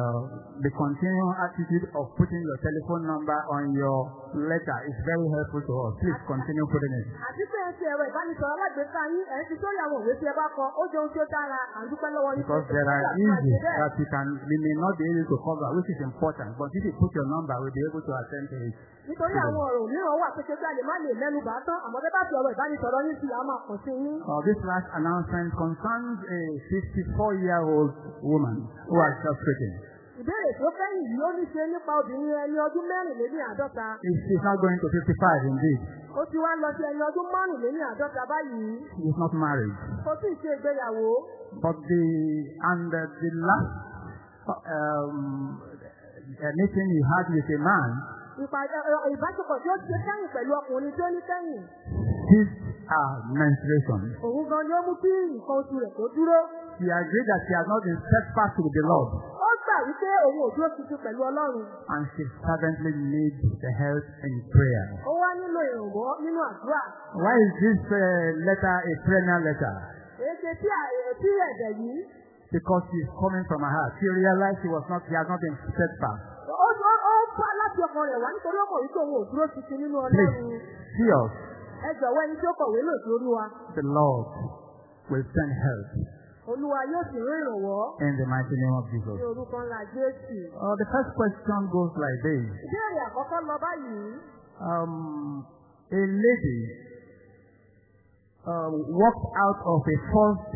the continuing attitude of putting your telephone number on your letter is very helpful to us. Please continue putting it. Àti pé ẹ ṣe ẹ̀rọ ìbánisọ̀rọ̀ alágbèéká yín ẹ̀ ń fi sórí àwọn òwe tí ẹ bá kọ ó jẹun tí ó dára àdúgbò lọ́wọ́ yín. Because there are issues that you can, we may not be able to cover, which is important. But if you put your number, we'll be able to attend to it. Nítorí àwọn ọ̀rọ̀ mìíràn wà pé ṣe pé a lè má lè mẹ́nu bá tán àmọ́ bẹ́ẹ̀ bá fi ọ̀rọ̀ ìbánisọ̀rọ̀ yín sí àmọ́ kàn sí yín. Uh, this last announcement concerns a 54-year-old woman who has just written. Ìbéèrè tó kẹ́yìn yìí ó ní ṣe nípa obìnrin ẹni ọdún mẹ́rìnléní àádọ́ta. If She's not going to 55 indeed. Ó ti wá lọ sí ẹni ọdún márùnléní àádọ́ta báyìí. She is not married. Kò sí ìṣe ìgbéyàwó. But the, and uh, the last um, uh, meeting he had with a man, ìbáṣepọ̀ tí ó ṣe kẹ́yìn pẹ̀lú ọkùnrin tí ó ní kẹ́yìn. his uh, menstruation. Òun gan ni ó mú kí nǹkan oṣù rẹ̀ tó dúró. She agreed that she has not been steadfast with the Lord. Ó gbà wípé òun ò dúró tuntun pẹ̀lú Ọlọ́run. And she fervently needs the help in prayer. Ó wá nílò ìrànwọ́ nínú àdúrà. Why is this uh, letter a perennial letter? Èké tí à- tí ẹ̀dẹ̀ yìí. Because she's coming from her heart. She realized she was not, she has not been steadfast. Ó ó ó fà láti ọkàn rẹ̀ wá nítorí mọ̀ wípé òun ò dúró tuntun nínú Please, ọlọ́run. see us. Ẹ jọ̀wọ́ ẹni tí ó kọ̀wé lòdì olúwa. The Lord will send help olúwa yóò sì rán ìrànwọ́ in the mighty name of Jesus. ní orúkọ ńlá jésù. Uh, the first question goes like this. ìbéèrè àkọ́kọ́ lọ báyìí. Um, a lady uh, walked out of a forced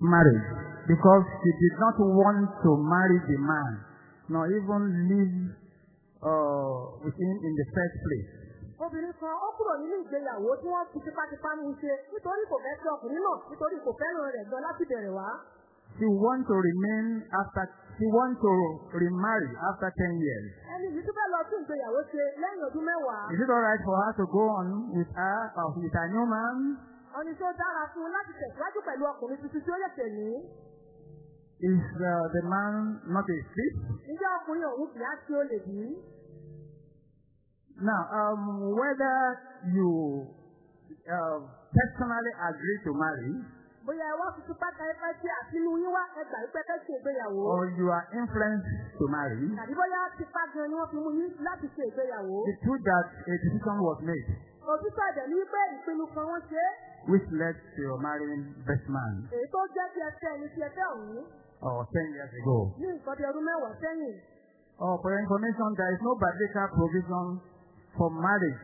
marriage because she did not want to marry the man, nor even live uh, with him in the first place. Obìnrin kan ó kúrò nínú ìgbéyàwó tí wọ́n fi tipátipá mú ṣe nítorí kò fẹ́ sí ọkùnrin náà nítorí kò fẹ́ràn rẹ̀ gan láti bẹ̀rẹ̀ wá. She wants to remain after, she wants to remarry after 10 years. ẹni yìí tún fẹ́ lọ sí ìgbéyàwó ṣe lẹ́yìn ọdún mẹ́wàá. Is it alright for her to go on with her, uh, with her new man? ọ̀nì tó dára fún un láti tẹ̀síwájú pẹ̀lú ọkùnrin tuntun tí ó yẹ̀sẹ̀ ní. Is uh, the man not a thief? ǹjẹ́ ọkùnrin òun kìí á tí ó lè bí? Now, um, whether you uh, personally agree to marry bóyá ẹ wá fi tipá ka ẹ̀ka sí àtinú yín wá ẹgbà ìpẹ́ fẹ́ ṣe ìgbéyàwó. or you are influenced to marry, tàbí bóyá tipá gan ni wọ́n fi mú yín láti ṣe ìgbéyàwó. the truth that a decision was made òtítọ́ ẹ̀dẹ̀ ní pé ìpinnu kan wọ́n ṣe which led to your marrying best man èyí tó jẹ́ kí ẹ fẹ́ ẹni tí ẹ fẹ́ ọ̀hún or 10 years ago. ní nǹkan bí ọdún mẹ́wàá sẹ́yìn. Uh, for your information, there is no biblical provision for marriage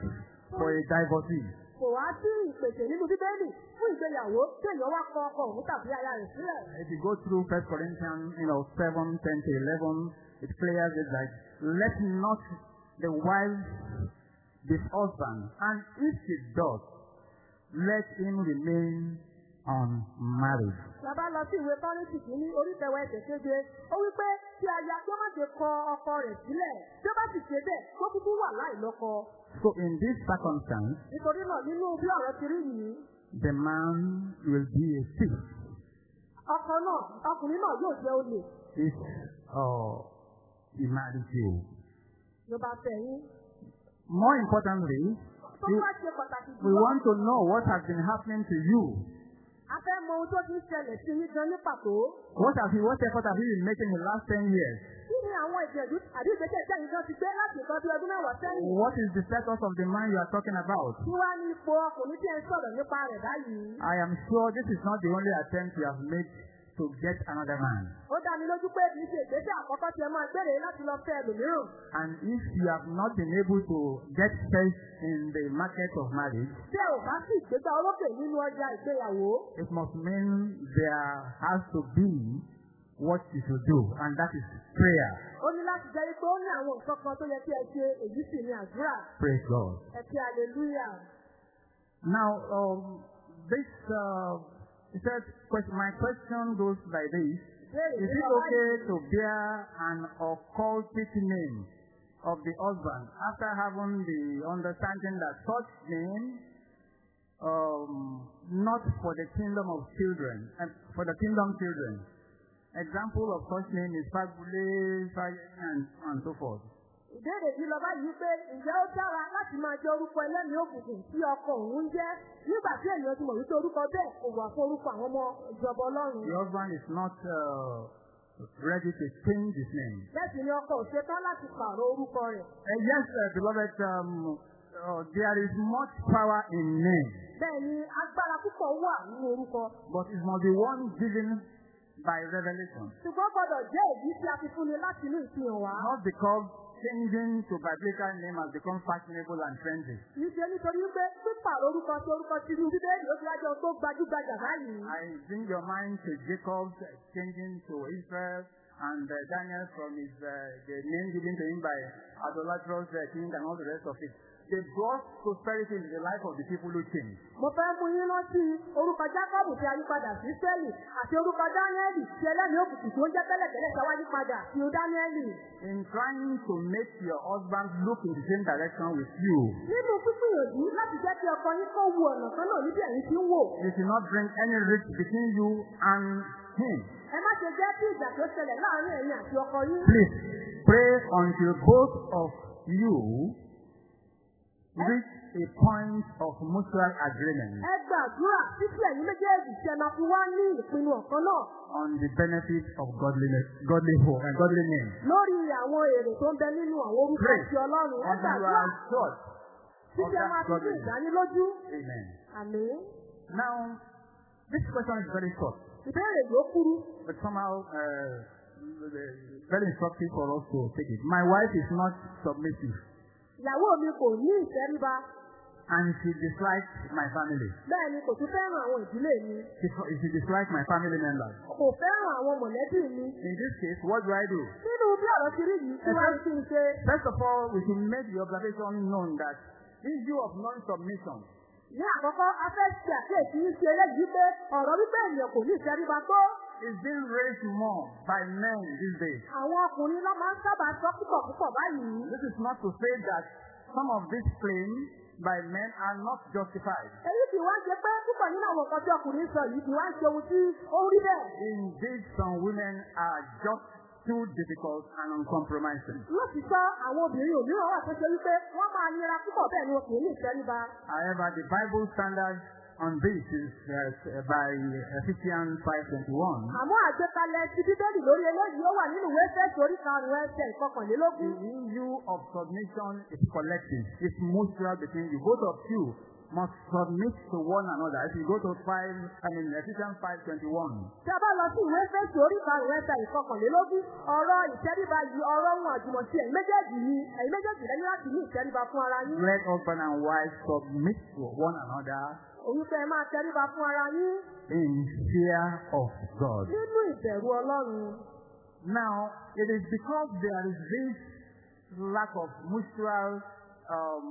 for a divorcee. kò wá sí ìpèsè nínú bíbélì fún ìgbéyàwó tí èèyàn wá kọ ọkọ òun tàbí aya rẹ̀ sílẹ̀. If you go through First Corinthians, you know, 7, 10 to 11, it clears it like, let not the wife be husband, and if she does, let him remain unmarried. Bàbá lọ sí ìwé Kọ́rìntì kìíní oríṣẹ̀wọ̀ ẹ̀sẹ̀ kéde. Ó wí pé kí aya kí ó má ṣe kọ ọkọ rẹ̀ sílẹ̀. Tí ó bá sì ṣe bẹ́ẹ̀, kó kúkú wà láìlọ́kọ. So in this circumstance, Nítorí náà nínú bí ọ̀rọ̀ ti rí yìí, the man will be a thief ọkọ náà, ọkùnrin náà yóò jẹ́ olè. if uh, he marries you. Ló bá fẹ́ yín. More importantly, we, we want to know what has been happening to you. A fẹ́ mọ ohun tó ti ń ṣẹlẹ̀ sí yín gan ní pàtó. What have you, what effort have you been making in the last 10 years? Kí ni àwọn ìgbìyànjú àbí ìgbésẹ̀ ẹ̀yin gan ti gbé láti bí ọdún mẹ́wàá sẹ́yìn? What is the status of the man you are talking about? Kí wá ní ipò ọkùnrin tí ẹ ń sọ̀rọ̀ nípa rẹ̀ báyìí? I am sure this is not the only attempt you have made to get another man. Ó dá mi lójú pé kì í ṣe ìgbésẹ̀ àkọ́kọ́ tí ẹ máa gbére láti lọ fẹ́ ẹlòmíràn. And if you have not been able to get first in the market of marriage, Tí ẹ ò bá sì gbégbá olókè nínú ọjà ìgbéyàwó, it must mean there has to be what you should do, and that is prayer. ó ní láti jẹ́ pé ó ní àwọn nǹkan kan tó yẹ kí ẹ ṣe èyí sì ní àdúrà. Praise God. Ẹ kí hallelujah. Now, um, this, uh, says, question, my question goes like this. Is it okay to bear an occultic name of the husband after having the understanding that such name um, not for the kingdom of children and for the kingdom children? Example of such name is Fagbule, Fayemi, and, and so forth. Ìbéèrè yìí lọ báyìí pé ǹjẹ́ ó dára láti máa jẹ́ orúkọ ẹlẹ́mìí òkùnkùn tí ọkọ òun jẹ́ nígbà tí èèyàn ti mọ̀ wípé orúkọ bẹ́ẹ̀ kò wà fún orúkọ àwọn ọmọ ìjọba ọlọ́run. The husband is not uh, ready to change his name. Bẹ́ẹ̀ sì ni ọkọ ò ṣetán láti pààrọ̀ orúkọ rẹ̀. Uh, yes, uh, beloved, um, uh, there is much power in name, Bẹ́ẹ̀ ni agbára púpọ̀ wà nínú orúkọ. but it must be one given by revelation. Ṣùgbọ́n gbọ́dọ̀ jẹ́ èyí tí a fi fúnni láti inú ìfihàn wá. Not because changing to biblical name has become fashionable and trendy. Kì í ṣe nítorí pé pípààrọ̀ orúkọ sí orúkọ tí inú bíbélì ó ti wá tó gbajúgbajà báyìí. I bring your mind to Jacob changing to Israel and uh, Daniel from his uh, the name given to him by idolatrous uh, king and all the rest of it. They brought prosperity into the life of the people who changed. Mo fẹ́ mú yín rántí orúkọ Jákọ́bù tí a yí padà sí Sẹ́lì àti orúkọ Dáníẹ́lì tí ẹlẹ́mìí òkùnkùn tó ń jẹ́ tẹ́lẹ̀tẹ́lẹ̀ tí a wá yí padà sí Dáníẹ́lì. In trying to make your husband look in the same direction with you, Nínú pípìyànjú láti jẹ́ kí ọkọ yín kó wu ọ̀nà kan náà níbi ẹ̀yìn tí ń wò. you should not bring any risk between you and him. Ẹ má ṣe jẹ́ kí ìjà tó ṣẹlẹ̀ láàárín ẹ̀yin àti ọkọ yín. Please pray until both of you reach a point of mutual agreement ẹ gbàdúrà títí ẹ̀yin méjèèjì máa fi wá ní ìpinnu ọ̀kan náà on the benefit of godliness, godly hope and godly name. lórí àwọn èrè tó ń bẹ nínú àwọn orúkọ Pray. ti ọlọ́run ẹ And you are assured of that godliness. ìdánilójú Amen. àmín Now, this question is very short, ìbéèrè yóò kúrú but somehow uh, very instructive for us to take it. My wife is not submissive, ìyàwó mi kò ní ìtẹríba and she dislikes my family. bẹ́ẹ̀ ni kò tún fẹ́ràn àwọn ìdílé mi She, she dislikes my family members. kò fẹ́ràn àwọn mọ̀lẹ́bí mi In this case, what do I do? nínú bí ọ̀rọ̀ ti rí yìí wọ́n ti ń ṣe First of all, we should make the observation known that issue of non-submission ní àkọ́kọ́ a fẹ́ ṣe àkíyèsí ti eléyìí pé ọ̀rọ̀ wípé ènìyàn kò ní ìtẹríba tó is being raised more by men these days. àwọn ọkùnrin ló máa ń sábà sọ púpọ̀ púpọ̀ báyìí. This is not to say that some of these claims by men are not justified. èyí kì wá ṣe pé púpọ̀ nínú àwọn nǹkan tí ọkùnrin sọ yìí kì wá ṣe ohun tí ó rí bẹ́ẹ̀. Indeed, some women are just too difficult and uncompromising. lótìtọ́ àwọn obìnrin òmíràn wà tó ṣe wípé wọ́n máa nira púpọ̀ bẹ́ẹ̀ ni wọn kì í ní ìtẹríba. However, the Bible standard on this is uh, by Ephesians 5.21. àmọ́ àgbékalẹ̀ ti bíbélì lórí eléyìí ó wà nínú ìwé fẹ́ẹ̀sì orí karùn-ún ẹsẹ̀ The ìkọkànlélógún. issue of submission is collective. It's mutual between you. Both of you must submit to one another. If you go to 5, I mean Ephesians 5.21, tí a bá lọ sí ìwé fẹ́ẹ̀sì orí karùn-ún ẹsẹ̀ ìkọkànlélógún ọ̀rọ̀ ìtẹríba yìí ọ̀rọ̀ ohun àjùmọ̀sí ẹ̀yin méjèèjì yìí ẹ̀yin méjèèjì lẹ́yìn láti ní ìtẹríba fún ara yín. let husband and wife submit to one another òun fẹ́ máa tẹríba fún ara yín in fear of God. nínú ìbẹ̀rù ọlọ́run. Now, it is because there is this lack of mutual um,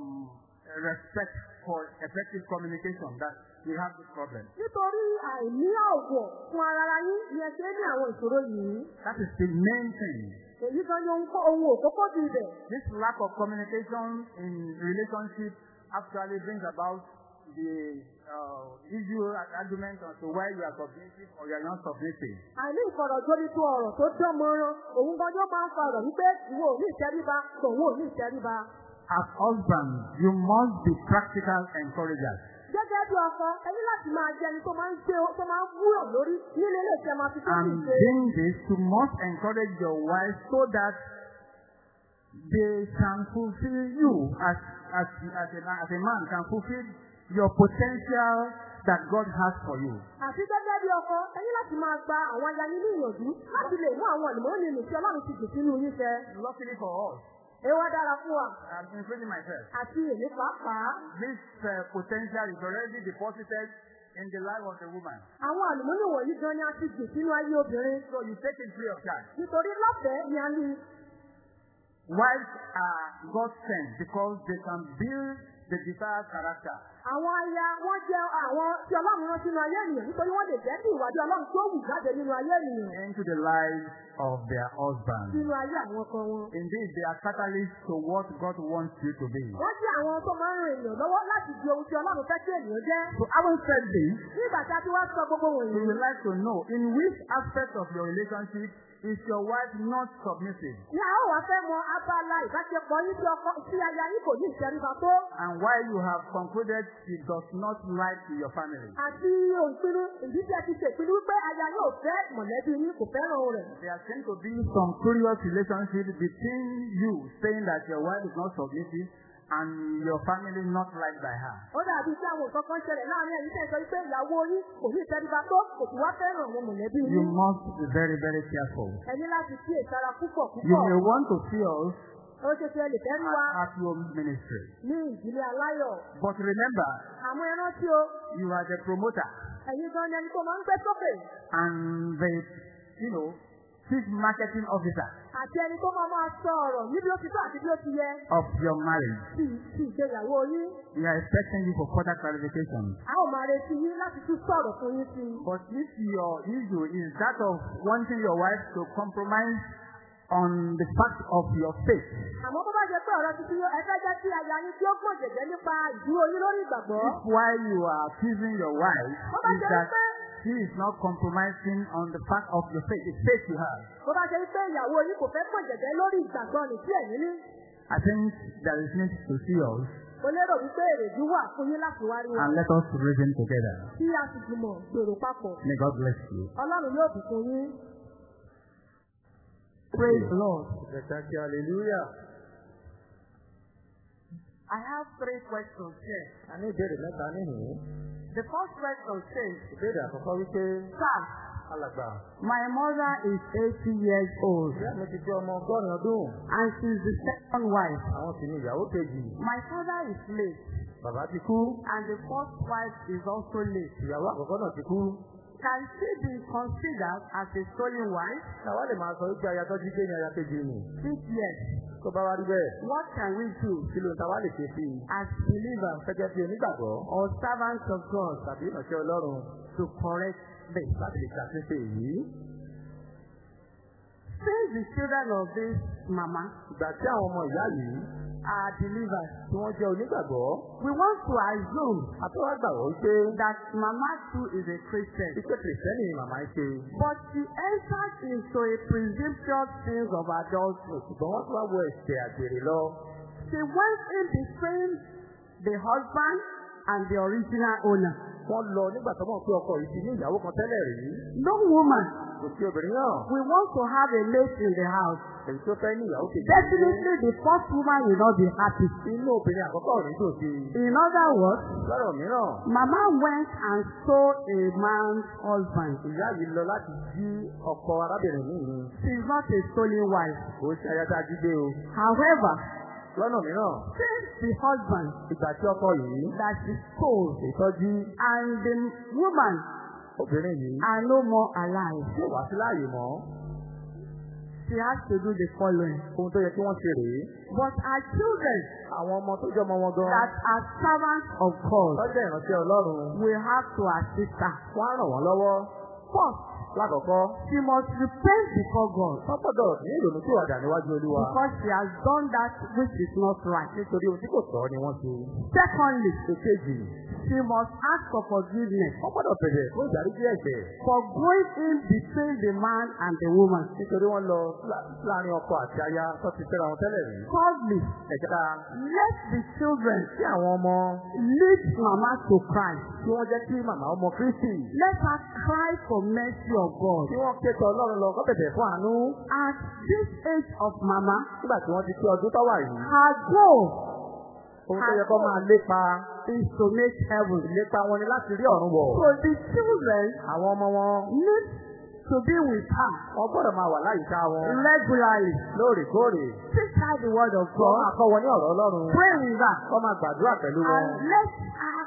respect for effective communication that we have this problem. nítorí àìní àwọ̀ fún ara yín ni ẹ ṣe ní àwọn ìṣòro yìí. That is the main thing. èyí gan ni ohun òkókó ti ibẹ̀. This lack of communication in relationship actually brings about the uh, issue and argument as to why you are submissive or you are not submissive. àìní ìfọ̀rọ̀jorí tó ọ̀rọ̀ tó dán mọ́rán òun gan yóò máa ń fa ọ̀rọ̀ wípé ìwọ ò ní ìtẹríba tòun ò ní ìtẹríba. As husbands, you must be practical encouragers. gẹ́gẹ́ bí ọkọ ẹni láti máa jẹ́ ẹni tó máa ń gbé tó máa ń wúrọ̀ lórí nínú ilé ìṣẹ́ máa fi tó And sì ṣe. doing this, you must encourage your wife so that they can fulfill you as, as, as, a, as a man can fulfill your potential that God has for you. àti gẹ́gẹ́ bí ọkọ ẹni láti máa gba àwọn aya yín ní ìyànjú láti lè mú àwọn àlùmọ́ọ́nì nì tí ọlọ́run ti dùn sínú yín ṣẹ. Luckily for us, Ewa dára fún wa I'm including myself. àti èmi pàápàá. This uh, potential is already deposited in the life of the woman. Àwọn àlùmọ́nì wọ̀nyí gan ni a ti dùn sínú ayé obìnrin. So you take it free of charge. Nítorí lọ́fẹ̀ẹ́ ni a ní Wives are God sent because they can build the desired character. Àwọn aya wọ́n jẹ́ àwọn tí ọlọ́run rán sínú ayé ènìyàn nítorí wọ́n lè jẹ́ kí ìwádìí ọlọ́run tó wù jáde nínú ayé ènìyàn into the lives of their husbands. sínú ayé àwọn ọkọ wọn. Indeed, they are catalysts to what God wants you to be. Wọ́n jẹ́ àwọn tó máa ń ran ènìyàn lọ́wọ́ láti di ohun tí ọlọ́run fẹ́ kí ènìyàn jẹ́. So having said this, Nígbà tí a ti wá sọ gbogbo we wọ̀nyí, would like to know in which aspect of your relationship is your wife not submissive ní ó wá fẹ́ mọ abala ìbáṣepọ̀ yín tí ọkọ tí aya yín kò ní ìtẹríba tó. and why you have concluded she does not like your family. Àti òǹpinnu ìdí tí ẹ ti ṣèpinnu wípé aya yóò fẹ́ mọ̀lẹ́bí yín kò fẹ́ràn rẹ̀. There seems to be some curious relationship between you saying that your wife is not submissive and your family not liked by her. Ó dàbí tí àwọn nǹkan kan ṣẹlẹ̀ láàárín ẹ̀yìn tẹ̀ sọ ìyàwó yín kò ní ìtẹríba tó kò sì wá fẹ́ràn àwọn mọ̀lẹ́bí You yín. must be very, very careful. Ẹ ní láti kí ìtara púpọ̀ You púpọ̀. may want to see us Ó ṣe ṣe lè fẹ́ rí wa at, your ministry. ní ìdílé aláyọ̀. But remember, Àmọ́ ẹ rántí o, you are the promoter ẹ̀yin gan ni ẹni tó máa ń gbé sókè. and the, you know, chief marketing officer Àti ẹni tó máa máa sọ ọ̀rọ̀ níbi ó ti tó àti bí ó ti yẹ of your marriage. sí sí ìgbéyàwó yín. We are expecting you for further clarification. A ó máa retí yín láti tún sọ̀rọ̀ fún yín sí. But if your issue is that of wanting your wife to compromise on the fact of your faith, Àmọ́ bó bá jẹ pé ọ̀rọ̀ tuntun ẹ fẹ́ jẹ́ kí aya yín tí ó gbọ̀n jẹ̀jẹ̀ nípa ìdúró yín lórí ìgbàgbọ́. if why you are accusing your wife Bó bá jẹ́ pé she is not compromising on the fact of your faith, the faith you have, bó bá jẹ́ pé ìyàwó yín kò fẹ́ gbọ̀n jẹ̀jẹ̀ lórí ìgbàgbọ́ ní tí ẹ̀yin ní. I think there is need to see us Mo lérò wípé èrèdí wà fún yín láti wá rí And wọn. let us reason together. Kí a sì jùmọ̀ gbèrò papọ̀. May God bless you. Ọlọ́run yóò bùkún yín. Praise the Lord. Ẹ̀ka kí hallelujah. I have three questions here. A ní ìbéèrè mẹ́ta níhìn-ín. The first question says, Ìbéèrè àkọ́kọ́ wípé Sir, alàgbà. my mother is 80 years old Ìyá mi ti jẹ́ ọmọ ọgọ́rin ọdún. and she's the second wife. Àwọn sì ni ìyàwó kejì. My father is late Bàbá ti kú. and the first wife is also late. Ìyàwó àkọ́kọ́ náà ti kú. Can she be considered as a stolen wife? Ṣàwá lè máa sọ wípé aya tọ́jú gbé ní aya kejì nì. If yes, Tó bá wá rí bẹ́ẹ̀, what can we do kí ló ń ta wá lè ṣe sí i? as believers Gẹ́gẹ́ bí onígbàgbọ́ or servants of God tàbí ìránṣẹ́ Ọlọ́run to correct this? láti lè ṣàtúnṣe èyí. Since the children of this mama Ìgbà tí àwọn ọmọ ìyá yìí are believers, tí wọ́n jẹ́ onígbàgbọ́, we want to assume àtọ́wá gbàgbọ́ wípé that mama too is a Christian. wípé kìrìsìtẹ́nì ni màmá ń ṣe. But she entered into a presumptuous sins of adultery. Ṣùgbọ́n wọ́n tún wá wọ ẹ̀ṣẹ̀ àgbèrè lọ. She went in between the husband and the original owner. Wọ́n lọ nígbà tó mọ̀ pé ọkọ yìí ti ní ìyàwó kan tẹ́lẹ̀ rí. No woman Kò sí obìnrin náà. we want to have a mate in the house. Èyí tó fẹ́ ní ìyàwó kejì. Definitely the first woman will not be happy. Inú obìnrin àkọ́kọ́ ò ní dùn sí i. In other words, Lọ́rọ̀ mìíràn, Mama went and stole a man's husband. ìyá yìí lọ láti jí ọkọ arábìnrin mi ni. She's not a stolen wife. Kò ṣe ayáta jíde o. However, Lọ́nà mìíràn, since the husband ìgbà tí ọkọ yìí that she stole ìtọ́jú and the woman obìnrin yìí are no more alive, tí ò wá sí láàyè mọ́. she has to do the following. Ohun tó yẹ kí wọ́n ṣe rèé. But her children Àwọn ọmọ tó jẹ́ ọmọ wọn gan. that are servants of God Lọ́jọ́ ìrántí Ọlọ́run, will have to assist her. wọ́n á ràn wọ́n lọ́wọ́. First, Lákọ̀ọ́kọ́, she must repent before God wọ́n gbọ́dọ̀ ní ìrònú tí wàdà níwájú Olúwa. because she has done that which is not right. Nítorí ohun tí kò tọ́ ni wọ́n ṣe. Secondly, Èkejì, she must ask for forgiveness wọ́n gbọ́dọ̀ bẹ̀rẹ̀ fún ìdáríjì ẹ̀ṣẹ̀. for going in between the man and the woman. Nítorí wọ́n lọ lá- láàárín ọkọ àti aya tó ti fẹ́ra wọn tẹ́lẹ̀ rí. Thirdly, Ẹ̀kẹta, let the children tí àwọn ọmọ lead mama to Christ. tí wọ́n jẹ́ kí màmá ọmọ Kristi. Let her cry for mercy of God. Tí wọ́n ké tọ Ọlọ́run lọ, kọ́ bẹ̀bẹ̀ fún àánú. At this age of mama, Nígbà tí wọ́n ti tí ọdún tọ́wà yìí. her goal Ohun tó yẹ kó máa lépa. is to make heaven. Ìlépa wọn ni láti rí ọ̀run wọ̀. So the children Àwọn ọmọ wọn, need to be with her wọ́n gbọ́dọ̀ máa wà láyìíká wọn. regularly. Lóòrèkóòrè. Teach her the word of máa God. kọ́ wọn ní ọ̀rọ̀ Ọlọ́run. Pray with her. Kọ́ máa gbàdúrà pẹ̀lú wọn. And let her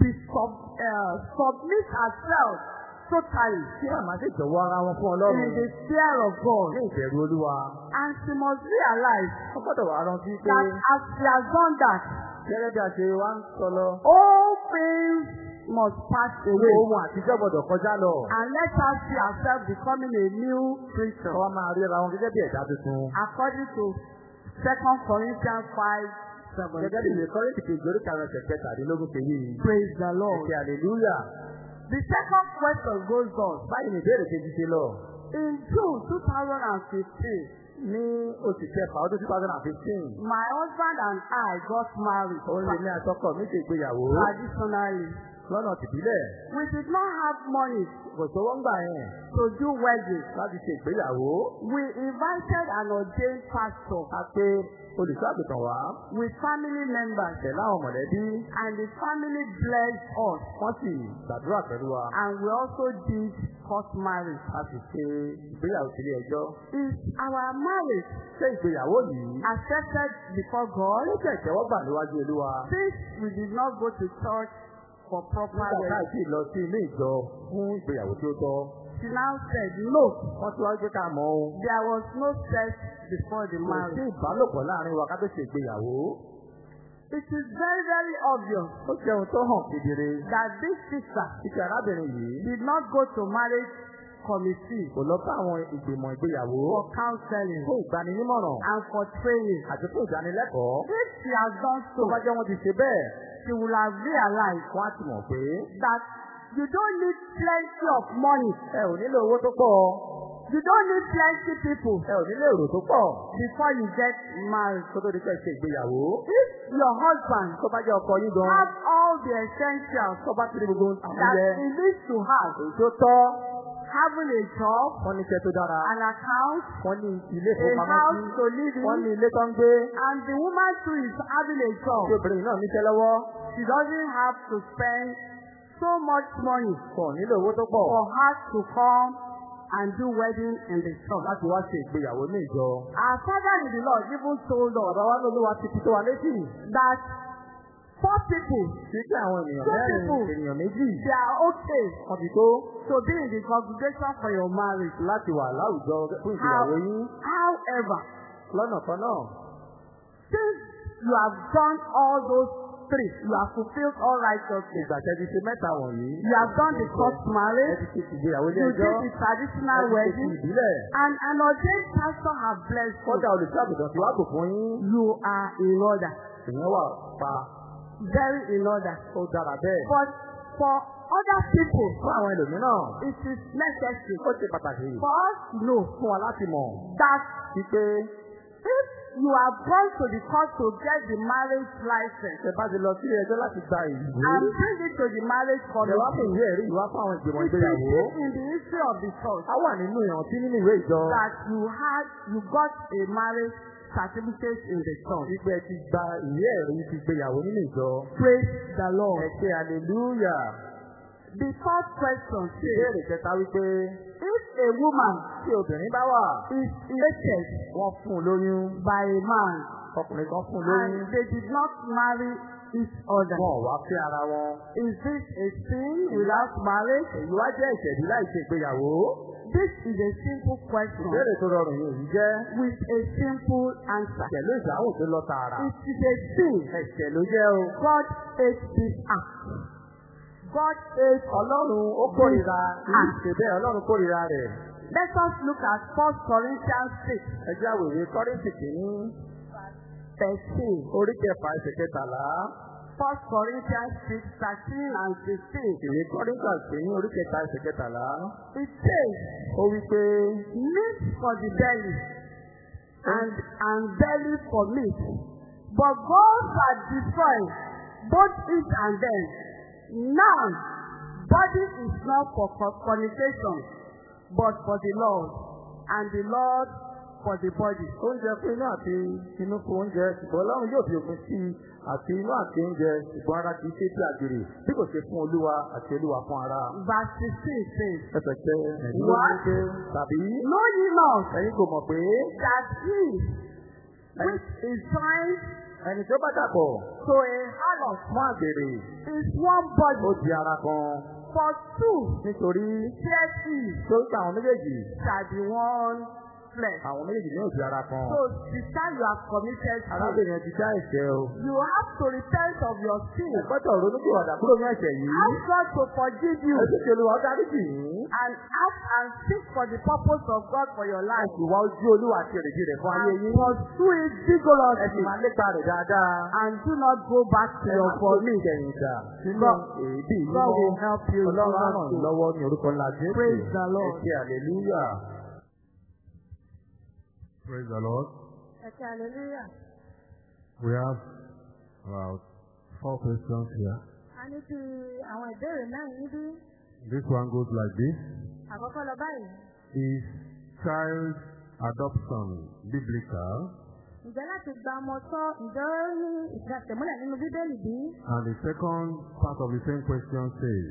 be sub, uh, submit herself totally Kí sì jọ̀wọ́ ara wọn fún in Ọlọ́run. the fear of God. Ní ìbẹ̀rù Olúwa. And she must realize Wọ́n gbọ́dọ̀ wà rántí pé that as she has done that, gẹ́gẹ́ bí a ṣe wá ń sọ lọ. all things must pass away. Ohun àtijọ́ gbọ́dọ̀ kọjá lọ. And let her see herself becoming a new creature. Kọ́ máa ríra wọn gẹ́gẹ́ bí ẹ̀dá tuntun. According to Second Corinthians 5 Gẹ́gẹ́ bí ìwé kọ́rẹ́tì kejì orí karùn-ún ẹsẹ̀ kẹtàdínlógún ṣe yìí. Praise the Lord. Ẹ̀sẹ̀ hallelujah. The second question goes on. Báyìí ni ìbéèrè kejì ṣe lọ. In June 2015, Ní oṣù kẹfà ọdún two thousand and fifteen. my husband and I got married Òun lè ní àtọkọ mi ṣe ìgbéyàwó. traditionally. Lọ́nà tìbílẹ̀. We did not have money Kò sówó ń gbà yẹn to do wedding. láti ṣe ìgbéyàwó. We invited an ordained pastor A pé olùṣọ́ àgùntàn wá. with family members Pẹ̀lú àwọn mọ̀lẹ́bí. and the family blessed us Wọ́n sì gbàdúrà pẹ̀lú wa. and we also did court marriage. A sì ṣe ìgbéyàwó sílé ẹjọ́. Is our marriage Ṣé ìgbéyàwó yìí? accepted before God? Ó jẹ́ ìtẹ́wọ́gbà níwájú Olúwa. Since we did not go to church for proper Nígbà wedding, táì tí lọ sí ilé ìjọ fún ìgbéyàwó tí ó tọ́. she now said, no, Wọ́n ti wá gbé ká mọ̀ o. there was no sex before the Kò sí marriage. ìbálòpọ̀ láàárín wa ká tó ṣe ìgbéyàwó. It is very, very obvious Ó jẹ́ ohun tó hàn kedere. that this sister Ìṣe arábìnrin yìí did not go to marriage committee kò lọ bá àwọn ìgbìmọ̀ ìgbéyàwó for counseling fún ìgbaninímọ̀ràn and for training. àti fún ìdánilẹ́kọ̀ọ́. If she has done Tó so, bá jẹ́ wọ́n ti ṣe bẹ́ẹ̀, she will have realized wọ́n á ti mọ̀ pé that you don't need plenty of money ẹ ò nílò owó tó pọ̀ You don't need plenty people ẹ ò nílé èrò tó pọ̀ before you get married. kó tó di ṣe ìgbéyàwó. If your husband tó bá jẹ́ ọkọ yín gan. have all the essentials tó bá ti ní gbogbo that he needs to have, èyí tó tọ́. Having a job, wọ́n ní iṣẹ́ tó dára. an account, wọ́n ní ilé a house to live wọ́n ní in, ilé tó ń gbé. and the woman too is having a job. tí obìnrin náà níṣẹ́ lọ́wọ́. She doesn't have to spend so much money kò nílò owó tó pọ̀. for her to come and do wedding in the church. láti wá ṣe ìgbéyàwó ní ìjọ. Our father in the Lord even told us bàbá wa ní olúwa ti fi tó wa létí. that four people, pé àwọn ènìyàn mẹ́rin ènìyàn méjì. they are okay ti tó to be in the congregation for your marriage. láti wà láwùjọ fún ìgbéyàwó yín. However, lọ́nà kan náà. since you have done all those three, you have fulfilled all righteousness. ìgbà tẹ́tí ṣe mẹ́ta wọ̀nyí. You have done the first ẹ marriage, ti ṣe ìgbéyàwó ilé you did the traditional ẹ ti ṣe ti wedding, ìbílẹ̀. and an ordained pastor have blessed you. kọ́dà olùṣàgùtàn tí wàá kò fún yín. You are in order, ìyẹn wà pa. Very in order. ó dára bẹ́ẹ̀. But for other people, fún àwọn ẹlòmíràn. it is necessary ó ṣe pàtàkì. for us to know fún wa láti mọ̀. that wípé if you have gone to the court to get the marriage license ṣe bá ti lọ sí ẹjọ́ láti gba ìwé. and bring it to the marriage Ẹ wá fún committee, ìwé ẹ̀rí ìwá fún àwọn ìgbìmọ̀ it is ìgbéyàwó. in the history of the church A wà nínú ìrántí nínú ìwé ìjọ. that you had you got a marriage certificate in the church. Wípé ẹ ti gba ìwé ẹ̀rí ti gbéyàwó nínú ìjọ. Praise the Ẹ Lord. ṣe hallelujah. The third question says, Ìbéèrè kẹta wípé if a woman tí obìnrin bá wà, is dated wọ́n fún un lóyún. by a man Ọkùnrin kan fún un and lóyún. they did not marry each other, Wọ́n wá fẹ́ ara wọn. is this a sin without marriage? Èyí wá jẹ́ ìṣẹ̀dí láì ṣe ìgbéyàwó. This is a simple question Ìbéèrè tó rọrùn èyí jẹ́ with a simple answer. pẹ̀lú ìdáhùn tó lọ tààrà. It is a sin. Ẹ̀ṣẹ̀ ló jẹ́ o. God hates this act. God hates Ọlọ́run ó kórìíra ìṣe bẹ́ẹ̀ Ọlọ́run kórìíra rẹ̀. Let us look at 1 Corinthians 6, Ẹ jẹ́ àwòrán Kọ́ríńtì kìíní 13. orí kẹfà ẹsẹ̀ kẹtàlá. 1 Corinthians 6, 13 and 16. Ìwé Kọ́ríńtì kìíní orí kẹta ẹsẹ̀ kẹtàlá. It says, Ó wí pé meat for the belly and, and belly for meat. But God had destroyed both it and them. Now, body is not for for- fornication, but for the Lord, and the Lord for the body. oúnjẹ fún inú àti inú fún oúnjẹ ṣùgbọ́n Ọlọ́run yóò fi òpin sí i àti inú àti oúnjẹ ṣùgbọ́n ara kìí ṣe tí àgbèrè bí kò ṣe fún Olúwa àti Olúwa fún ara. Verse 16 says, Ẹsẹ̀ ẹ̀dínlógún What? pé tàbí Know ye not ẹ̀yin kò mọ̀ pé that he which is joined ẹni tó bá dàpọ̀ to a harlot fún àgbèrè is one ó body, di ara kan for two nítorí thirty tó ń ta àwọn méjèèjì be one flesh. àwọn méjèèjì ní òdi ara kan. So, sister, you have committed sin. Arábìnrin ti dá ẹ̀ṣẹ̀ o. You have to repent of your sin. Ẹ gbọ́dọ̀ ronú bí ọ̀dà kúrò ní ẹ̀ṣẹ̀ yìí. Ask God to forgive you Ẹ sì ṣe olúwa dáríjì yín. and ask and seek for the purpose of God for your Ẹ life. sì wá ojú olúwa àti èrèdí rẹ̀ fún ayé And yín. pursue it Ẹ sì vigorously máa lépa rẹ̀ dáadáa. and do not go back to Ẹ your máa ìkẹyìn ìjà sínú God- will help you. Ọlọ́run á ràn lọ́wọ́ ní orúkọ ńlá Jésù. Praise the Ẹ Lord. ṣe hallelujah. Praise the Lord. Hallelujah. We have about four questions here. A ní bí àwọn ìbéèrè náà níbí. This one goes like this. Àkọ́kọ́ lọ báyìí. Is child adoption biblical? Ǹjẹ́ láti gba ọmọ tọ́ ǹjẹ́ ó ní ìfẹsẹ̀múlẹ̀ nínú Bíbélì bí? And the second part of the same question says,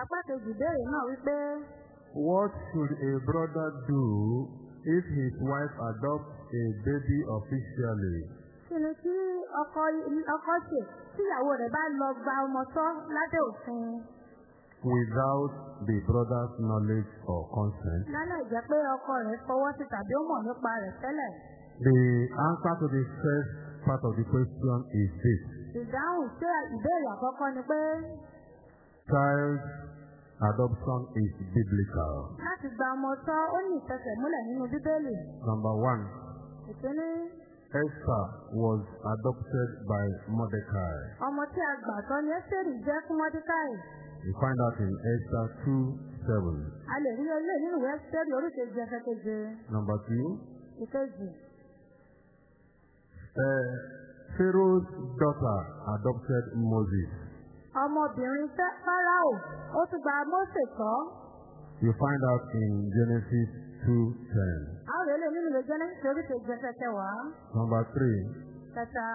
Apá kejì ìbéèrè náà wípé What should a brother do if his wife adopts a baby officially? kí ọkọ ọkọ ṣe tí ìyàwó rẹ̀ bá lọ gba ọmọ tọ́ lábẹ́ òfin without the brother's knowledge or consent? lálẹ́ ìjẹ́ pé ọkọ rẹ̀ fọwọ́ sí tàbí ó mọ̀ nípa rẹ̀ tẹ́lẹ̀. The answer to the first part of the question is this. Ìdáhùn sí ìbéèrè àkọ́kọ́ ni pé Child adoption is biblical. láti gba ọmọ tọ́ ó ní ìfẹsẹ̀múlẹ̀ nínú Bíbélì. Number one, Ìkíní Esther was adopted by Mordecai. ọmọ tí a gbà tọ́ ni Ẹ́sẹ̀rì jẹ́ fún Mọ́díkáì. You find that in Esther 2 7. a lè rí ilé nínú ìwé ẹ́sítẹ́rì oríkejì ẹsẹ̀ keje Number two, ìkejì. uh, Pharaoh's daughter adopted Moses. Ọmọbìnrin fáráò ó tún gba mósè tọ́ You find out in Genesis 2:10. a rí ilé nínú ìwé jẹ́nẹ́sì oríkejì ẹsẹ̀ kẹwàá Number three, kẹta.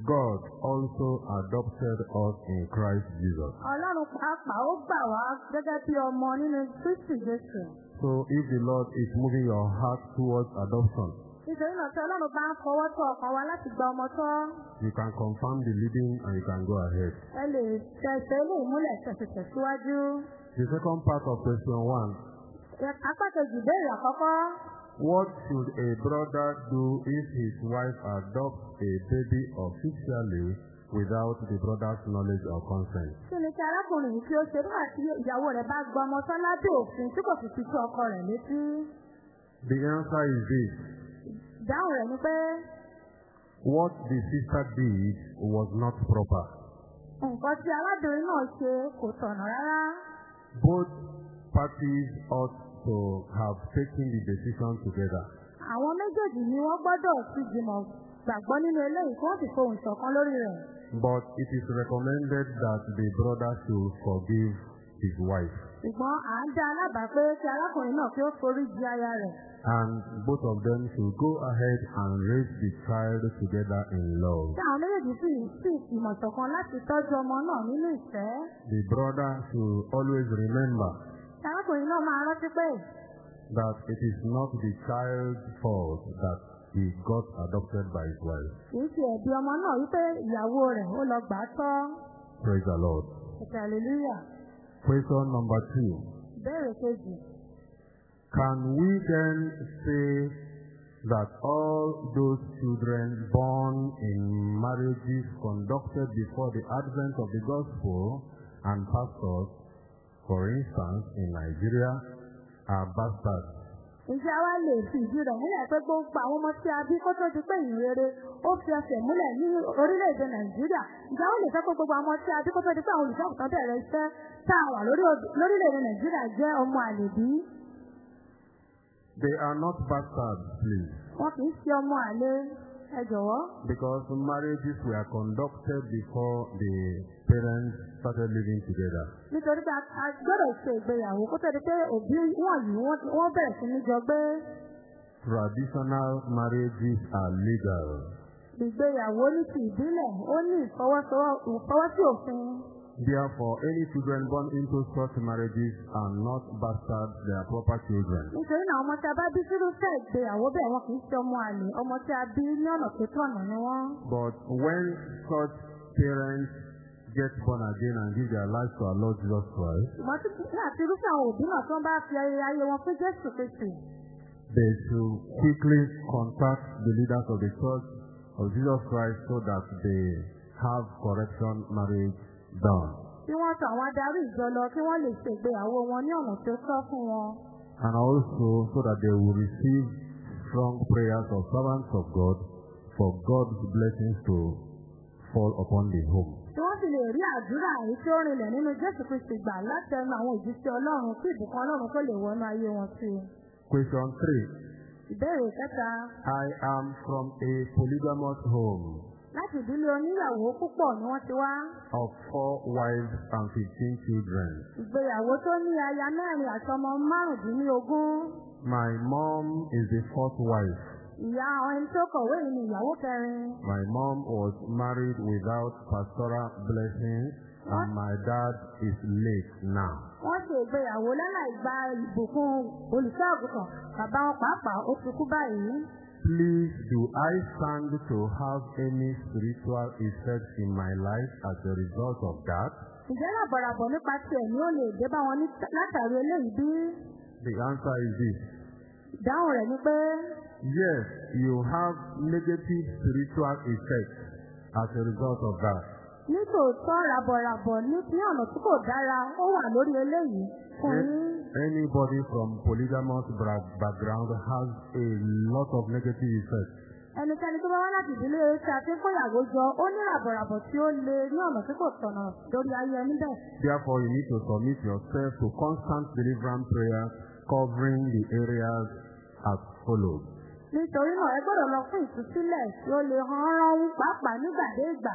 God also adopted us in Christ Jesus. ọlọ́run pàápàá ó gbà wá gẹ́gẹ́ bí ọmọ nínú kristi jésù. So if the Lord is moving your heart towards adoption, nítorí náà tí ọlọ́run bá ń fọwọ́ tó ọkàn wa láti gba ọmọ tọ́ you can confirm the leading and you can go ahead. ẹ lè tẹ̀sẹ̀ ilé ìmúlẹ̀ tẹ̀sẹ̀ tẹ̀síwájú. The second part of question one, apá kejì ìbéèrè àkọ́kọ́ what should a brother do if his wife adopts a baby officially without the brother's knowledge or consent? kí ni kí arákùnrin yìí kí ó ṣe nígbà tí ìyàwó rẹ̀ bá gba ọmọ tọ́ lábẹ́ òfin tí kò sì fi tó ọkọ rẹ̀ létí. The answer is this. Ìdáhùn rẹ̀ ni pé What the sister did was not proper. nǹkan tí arábìnrin náà ṣe kò tọ̀nà rárá. Both parties ought to have taken the decision together. àwọn méjèèjì ni wọ́n gbọ́dọ̀ ti jùmọ̀ gbàgbọ́ nínú eléyìí kí wọ́n sì fohùn ṣọ̀kan lórí rẹ̀. But it is recommended that the brother should forgive his wife. ṣùgbọ́n à ń dá alábàá pé kí arákùnrin náà kí ó forí jì aya rẹ̀. And both of them should go ahead and raise the child together in love. tí àwọn méjèèjì sì sì ìmọ̀ ṣọ̀kan láti tọ́jú ọmọ náà nínú ìfẹ́. The brother should always remember tí arákùnrin náà máa rántí pé that it is not the child's fault that he got adopted by his wife. kì í ṣe ẹ̀bi ọmọ náà wípé ìyàwó rẹ̀ ó lọ gbà á tọ́. Praise the Lord. hallelujah. Question number two. ìbéèrè kejì. Can we then say that all those children born in marriages conducted before the advent of the gospel and pastors, for instance, in Nigeria, are bastards? Ǹjẹ́ wá lè fi ìdí rẹ̀ múlẹ̀ pé gbogbo àwọn ọmọ tí a bí kó tó di pé ìrere ó fi ẹsẹ̀ múlẹ̀ ní orílẹ̀-èdè Nàìjíríà? Ǹjẹ́ ó lè fẹ́ pé gbogbo àwọn ọmọ tí a bí kó tó di pé àwọn olùṣọ́àgùtàn bẹ̀rẹ̀ iṣẹ́ tá a wà lórílẹ̀-èdè Nàìjíríà jẹ́ ọmọ àlèbí? They are not bastards, please, Wọn kì í ṣe ọmọ àlè ẹ jọ̀wọ́. because marriages were conducted before the parents started living together. Nítorí pé a- gbọ́dọ̀ ṣe ìgbéyàwó kó di pé òbí wọ̀nyí wọ́n bẹ̀rẹ̀ sí ní jọ gbé. Traditional marriages are legal. Ìgbéyàwó ní ti ìbílẹ̀ ó ní ìfọwọ́sí òfin. Therefore, any children born into such marriages are not bastards, they are proper children. nítorí náà ọmọ tí a bá bí sírúfẹ́ ìgbéyàwó bẹ́ẹ̀ wọn kì í ṣe ọmọ àlè ọmọ tí a bí ní ọ̀nà tó tọ̀nà ni wọ́n. But when such parents get born again and give their lives to our Lord Jesus Christ, ṣùgbọ́n tí ní àti irúfẹ́ àwọn òbí náà tí wọ́n bá fi ayé wọn fún Jésù Kristi. they should quickly contact the leaders of the church of Jesus Christ so that they have correction marriage done. kí wọ́n tọ̀ àwọn adarí ìjọ lọ kí wọ́n lè ṣe ìgbéyàwó wọn ní ọ̀nà tó tọ́ fún wọn. And also so that they will receive strong prayers of servants of God for God's blessings to fall upon the home. tí wọ́n sì lè rí àdúrà èyí tí ó rinlẹ̀ nínú Jésù Kristi gbà láti ẹnu àwọn òjíṣẹ́ Ọlọ́run kí ìbùkún Ọlọ́run tó lè wọnú ayé wọn sí. Question three. ìbéèrè kẹta I am from a polygamous home láti ìdílé oníyàwó púpọ̀ ni wọ́n ti wá. of four wives and fifteen children. ìgbéyàwó tó ní aya mẹ́rin àti ọmọ márùndínlógún. My mom is the fourth wife. Ìyá àwọn ẹni tó kọ̀wé yìí ni ìyàwó kẹrin. My mom was married without pastoral blessings and my dad is late now. Wọ́n ṣe ìgbéyàwó lọ́nà ìgbà ìbùkún olùṣọ́ àgùntàn. Bàbá wọn pàápàá ó ti kú báyìí. Please, do I stand to have any spiritual effects in my life as a result of that? Ǹjẹ́ làbọ̀ràbọ̀ nípa ti ẹ̀mí ó lè dé bá wọn látàrí eléyìí bí? The answer is this. Ìdáhùn rẹ̀ ni pé Yes, you have negative spiritual effects as a result of that. Nítòótọ́ ràbọ̀ràbọ̀ ní ní ọ̀nà tí kò dára ó wà lórí eléyìí fún An- yín. Anybody from polygamous background has a lot of negative effects. Ẹnikẹ́ni tó bá wá láti ìdílé tí a ti jọ, ó ní ràbọ̀ràbọ̀ tí ó le ní ọ̀nà tí kò tọ̀nà lórí ayé ẹni bẹ́ẹ̀. Therefore, you need to submit yourself to constant deliverance prayers covering the areas as follows. Nítorí náà, ẹ gbọ́dọ̀ lọ fún ìtúsílẹ̀ tí ó le hánrán pàápàá nígbà dé ìgbà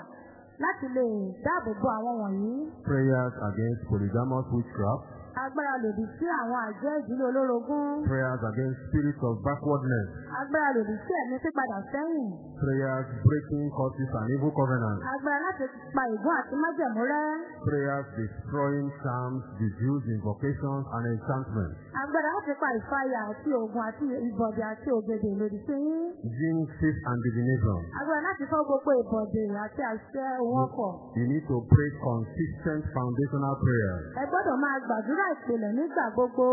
láti lè dáàbò bo àwọn wọ̀nyí. Prayers against polygamous witchcraft, Agbára lòdì sí àwọn àjẹ́ ìdílé olórogún. prayers against spirits of backwardness, Agbára lòdì sí ẹ̀mí pípadà sẹ́yìn. Prayers breaking curses and evil covenants, Agbára láti pa ìgún àti májẹ̀mú rẹ́. prayers destroying charms, dedues, invocations, and enchantments, Agbára láti pa ìfàyà àti ògùn àti ìbọ̀dẹ̀ àti ògèdè lòdì sí yín. jinxes, and divination. Agbára láti fọ́ gbogbo ìbọ̀dẹ̀ àti àṣẹ òun ọkọ̀. You need to pray consistent foundational prayers. Ẹ gbọ́dọ̀ máa gbàdúrà ìpìlẹ̀ nígbà gbogbo.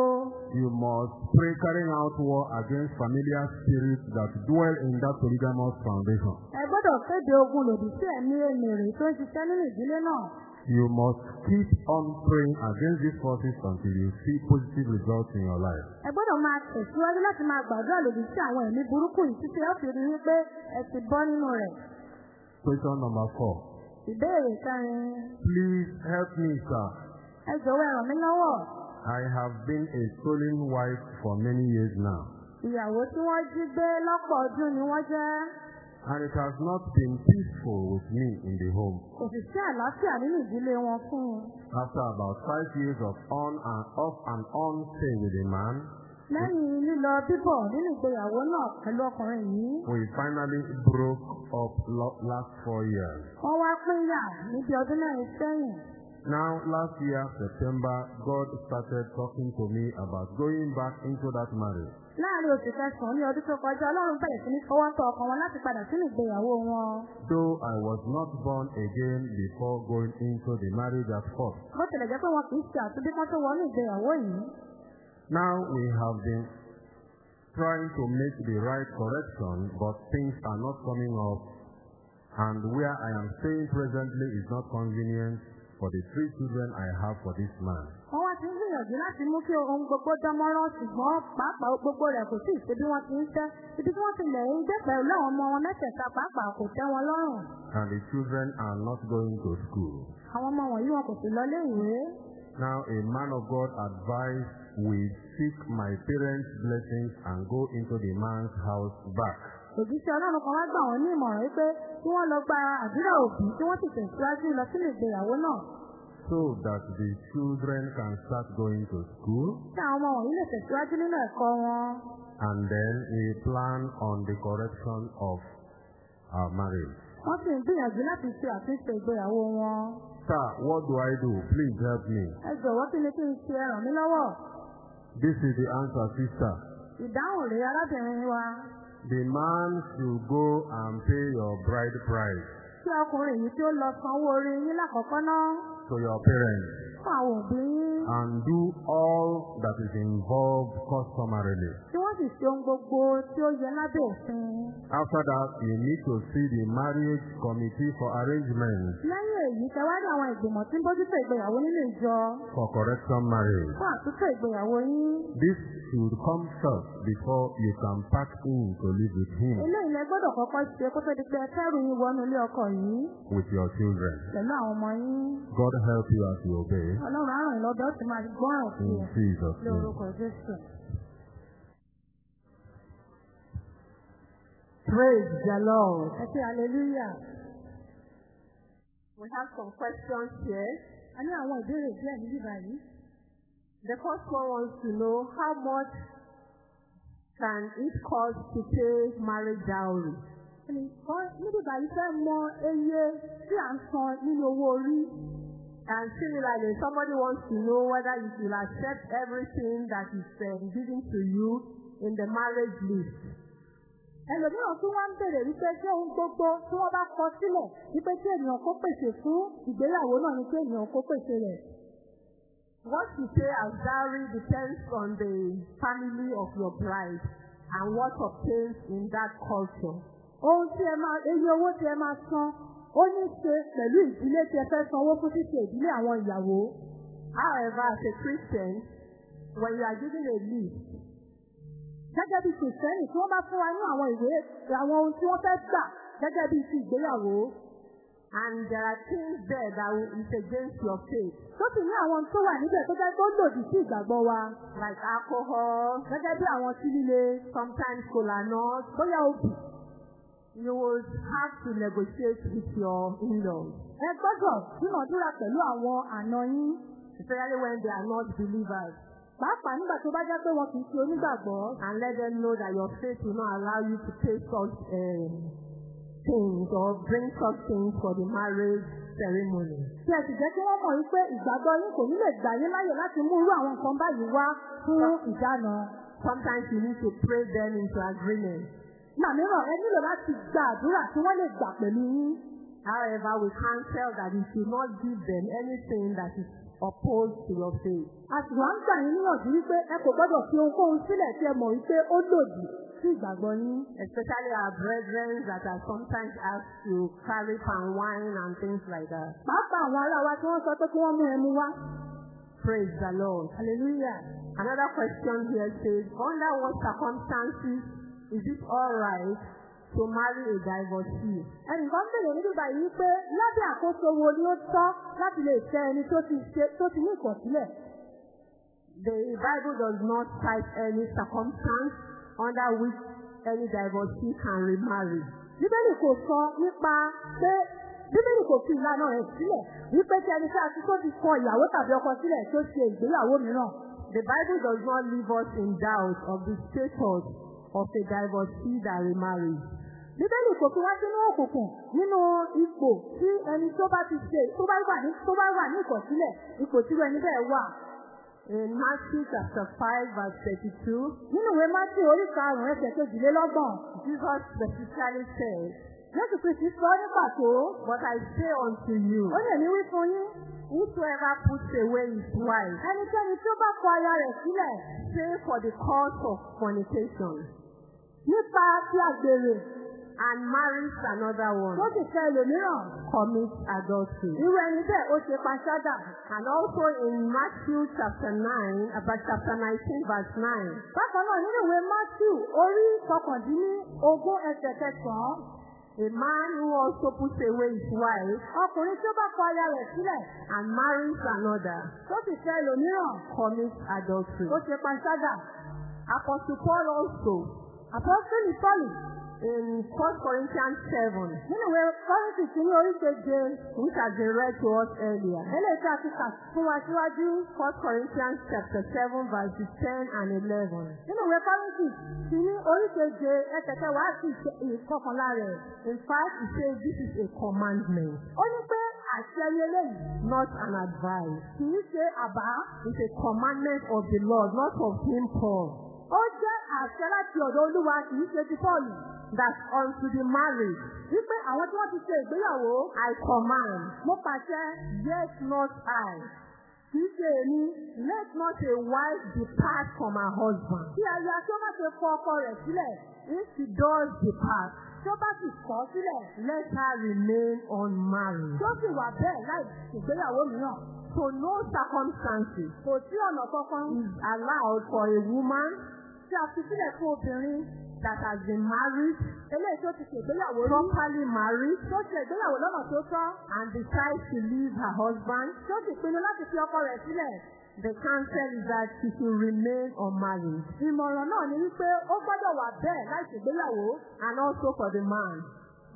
You must pray carrying out war against familiar spirits that dwell in that polygamous foundation. Ẹ gbọ́dọ̀ kéde ogun lòdì sí ẹ̀mí èmèrè tó ń ṣiṣẹ́ nínú ìdílé náà. You must keep on praying against these forces until you see positive results in your life. Ẹ gbọ́dọ̀ máa tẹ̀síwájú láti máa gbàdúrà lòdì sí àwọn ẹ̀mí burúkú yìí títí ẹ fi rí wípé ẹ ti bọ́ nínú rẹ̀. Question number four. Ìbéèrè kẹrin. Please help me, sir. Ẹ jọ̀wọ́ ẹ ràn mí lọ́wọ́. I have been a stolen wife for many years now, Ìyàwó tí wọ́n jí gbé lọ́pọ̀ ọdún ni wọ́n jẹ́. And it has not been peaceful with me in the home. Kò sì sí àlàáfíà nínú ìdílé wọn fún un. After about five years of on and off and on stay with a man, Lẹ́yìn lílọ bíbọ̀ nínú ìgbéyàwó náà pẹ̀lú ọkùnrin yìí, we finally broke up last four years. wọ́n wá pínyà níbi ọdún mẹ́rin sẹ́yìn. Now, last year, September, God started talking to me about going back into that marriage. Láàárín oṣù kẹsàn-án ní ọdún tó kọjá, Ọlọ́run bẹ̀rẹ̀ sí ní fọwọ́ tọ ọkàn wọn láti padà sínú ìgbéyàwó wọn. Though I was not born again before going into the marriage at first. Bó tilẹ̀ jẹ́ pé wọn kì í ṣe àtúndí tó wọnú ìgbéyàwó yìí. Now we have been trying to make the right correction, but things are not coming up. And where I am staying presently is not convenient for the three children I have for this man. Wọ́n wá ti ń gbìyànjú láti mú kí ohun gbogbo dánmọ́rán ṣùgbọ́n pàápàá gbogbo rẹ̀ kò sí ìṣe bí wọ́n ti ń fẹ́. Ibi tí wọ́n ti lẹ̀ ń gbé pẹ̀lú àwọn ọmọ wọn mẹ́tẹ̀ẹ̀ta pàápàá kò tẹ́ wọn lọ́rùn. And the children are not going to school. Àwọn ọmọ wọ̀nyí wọn kò sì lọ lé ìwé. Now a man of God advised we seek my parents' blessings and go into the man's house back. Òjíṣẹ́ Ọlọ́run kan wá gbà wọ́n ní ìmọ̀ràn wípé kí wọ́n lọ gba àdúrà òbí tí wọ́n sì tẹ̀síwájú lọ sínú ìgbéyàwó náà. So that the children can start going to school Kí àwọn ọmọ wọ̀nyí lè tẹ̀síwájú nínú ẹ̀kọ́ wọn. and then we plan on the correction of our marriage. Wọ́n sì ń gbìyànjú láti ṣe àtúnṣe ìgbéyàwó wọn. Sir, what do I do? Please help me. Ẹ jọ̀wọ́ kí ni kí n ṣe ẹ ràn mí lọ́wọ́? This is the answer, sister. Ìdáhùn rèé arábìnrin wa. The man should go and pay your bride price Kí ọkùnrin yìí tí ó lọ sanwó orí yín lákọ̀ọ́kọ́ náà to your parents fún àwọn òbí yín. and do all that is involved customarily. Tí wọ́n sì ṣe ohun gbogbo tí ó yẹ lábẹ́ òfin. After that, you need to see the marriage committee for arrangement Lẹ́yìn èyí, tẹwádìí àwọn ìgbìmọ̀ tí ń bójútó ìgbéyàwó nínú ìjọ for correction marriage. fún àtúntò ìgbéyàwó yín. This should come first before you can pack in to live with him, Eléyìí lẹ gbọ́dọ̀ kọ́kọ́ ṣe kó tó di pé ẹ kẹ́rù yín wọnú ilé ọkọ yìí with your children. pẹ̀lú àwọn ọmọ yín. God help you as you obey. Ọlọ́run yín lọ́dọ̀ ó sì máa gbọ́ràn sí In Jesus' name. lórúkọ Jésù. Praise the Lord. Ẹ ṣe hallelujah. We have some questions here. A ní àwọn ìbéèrè díẹ̀ níbí báyìí. The first one wants to know how much can it cost to pay marriage dowry? Níbí báyìí fẹ́ mọ iye tí à ń san nínú owó orí. And similarly, somebody wants to know whether you will accept everything that is uh, given to you in the marriage list. Ẹlòmíràn tún wá ń bèrè wípé ṣé ohun gbogbo tí wọ́n bá kọ sílẹ̀ wípé kí ènìyàn kó pèsè fún ìgbéyàwó náà ni kí ènìyàn kó pèsè rẹ̀. What you pay as dowry depends on the family of your bride and what obtains in that culture. Ohun tí ẹ máa iye owó tí ẹ máa san ó ní ṣe pẹ̀lú ìdílé tí ẹ fẹ́ sanwó fún ṣíṣe ìdílé àwọn ìyàwó. However, as a Christian, when you are given a list, Gẹ́gẹ́ bí Kìrìsìtẹ́nì tí wọ́n bá fún wa ní àwọn ìwé àwọn ohun tí wọ́n fẹ́ gbà gẹ́gẹ́ bí ti ìgbéyàwó. And there are things there that will- is against your faith, Tó sì ní àwọn tó wà níbẹ̀ tó jẹ́ tó lòdì sí ìgbàgbọ́ wa. like alcohol, Gẹ́gẹ́ bí àwọn tí líle sometimes cola nuts. bóyá obì. You will have to negotiate with your in-laws, Ẹ gbọ́dọ̀ dúnàdúrà pẹ̀lú àwọn àna yín. especially when they are not believers, Pàápàá nígbà tó bá jẹ́ pé wọn kì í ṣe onígbàgbọ́. and let them know that your faith will not allow you to take such um, things or bring such things for the marriage ceremony. Tí ẹ sì jẹ́ kí wọ́n mọ̀ wípé ìgbàgbọ́ yín kò ní lè gbà yín láyè láti mú irú àwọn nǹkan báyìí wá fún ìdáná. Sometimes you need to pray them into agreement. Ìgbà mìíràn ẹ nílò láti gba àdúrà tí wọ́n lè gbà pẹ̀lú yín. However, we counsel that you should not give them anything that is opposed to your faith. A sì wá ń gbà yín níyànjú wípé ẹ kò gbọ́dọ̀ fi ohunkóhun sílẹ̀ tí ẹ mọ̀ wípé ó lòdì sí ìgbàgbọ́ yín. Especially our brethren that are sometimes asked to carry palm wine and things like that. Pàápàá àwọn ará wa tí wọ́n sọ pé kí wọ́n mú ẹmu wá. Praise the Lord. Hallelujah. Another question here says, under what circumstances is it alright to marry a divorcee? Ẹnìkan bèrè níbi báyìí wípé lábẹ́ àkóso wo ni ó tọ́ láti lè fẹ́ ẹni tó ti ní ìkọ̀sílẹ̀. The Bible does not cite any circumstance under which any divorcee can remarry. Bíbélì kò sọ nípa pé Bíbélì kò fi ìlànà rẹ̀ sílẹ̀ wípé tí ẹni tí a ti tó ti kọ ìyàwó tàbí ọkọ sílẹ̀ tó ṣe ìgbéyàwó mìíràn. The Bible does not leave us in doubt of the status of a divorcee that remarries. Bíbélì kò fi wá sínú òkùnkùn nínú ipò tí ẹni tó bá ti ṣe tó bá wà ní tó bá wà ní ìkọ̀sílẹ̀ ipò tí ẹni bẹ́ẹ̀ wà. In Matthew chapter 5 verse 32, Nínú ìwé Mátì orí karùn-ún ẹsẹ̀ kejìlélọ́gbọ̀n, Jesus specifically says, Jésù Kristi sọ ní pàtó, But I say unto you, ó lè ní wí fún yín, whosoever puts away his wife, ẹnikẹ́ni tí ó bá kọ aya rẹ̀ sílẹ̀ say for the cause of fornication, nípa ti àgbèrè and marries another one, tó sì fẹ́ ẹlòmíràn, commits adultery. irú ẹni bẹ́ẹ̀ ó ṣe panṣágà. And also in Matthew chapter 9, about chapter 19 verse 9, Bákan náà nínú ìwé Mátì orí kọkàndínní ogún ẹsẹ̀ kẹsàn-án, a man who also puts away his wife ọkùnrin tí ó bá kọ aya rẹ̀ sílẹ̀ and marries another tó sì fẹ́ ẹlòmíràn, commits adultery. ó ṣe panṣágà. Apostle Paul also Àpọ́sítélì Pọ́ọ̀lù in 1 Corinthians 7, nínú ìwé Kọ́ríńtì kìíní orí keje, which has been read to us earlier. eléyìí tí a ti kà fún wa síwájú. 1 Corinthians chapter 7 verses 10 and 11. Nínú ìwé Kọ́ríńtì kìíní orí keje ẹsẹ̀ kẹwàá àti ìṣe- ìkọkànlá rẹ̀. In fact, it says this is a commandment, Ó ní pé àṣẹ eléyìí not an advice. kìí ṣe àbá. It's a commandment of the Lord, not of him, Paul. Ó jẹ́ àṣẹ láti ọ̀dọ̀ Olúwa kìí ṣe ti Pọ́ọ̀lù. That unto the married Wípé àwọn tí wọ́n ti ṣe ìgbéyàwó, I command, mo pàṣẹ yet not I. kìí ṣe èmi. Let not a wife depart from her husband. Kí aya tí ó má ṣe kọ ọkọ rẹ̀ sílẹ̀, If she does depart, tí ó bá sì kọ̀ sílẹ̀, let her remain unmarried. tí ó sì wà bẹ́ẹ̀ láì ṣègbéyàwó mìíràn. So no circumstances Kò sí ọ̀nà kankan is allowed for a woman tí a fi sílẹ̀ fún obìnrin that has been married, eléyìí tó ti ṣègbéyàwó rí. properly married, Tó ṣe ìgbéyàwó lọ́nà tó tọ́. and decides to leave her husband. Tó sì pinnu láti fi ọkọ rẹ̀ sílẹ̀. The counsel is that she should remain unmarried. Ìmọ̀ràn náà ni wípé ó gbọ́dọ̀ wà bẹ́ẹ̀ láì ṣègbéyàwó. And also for the man,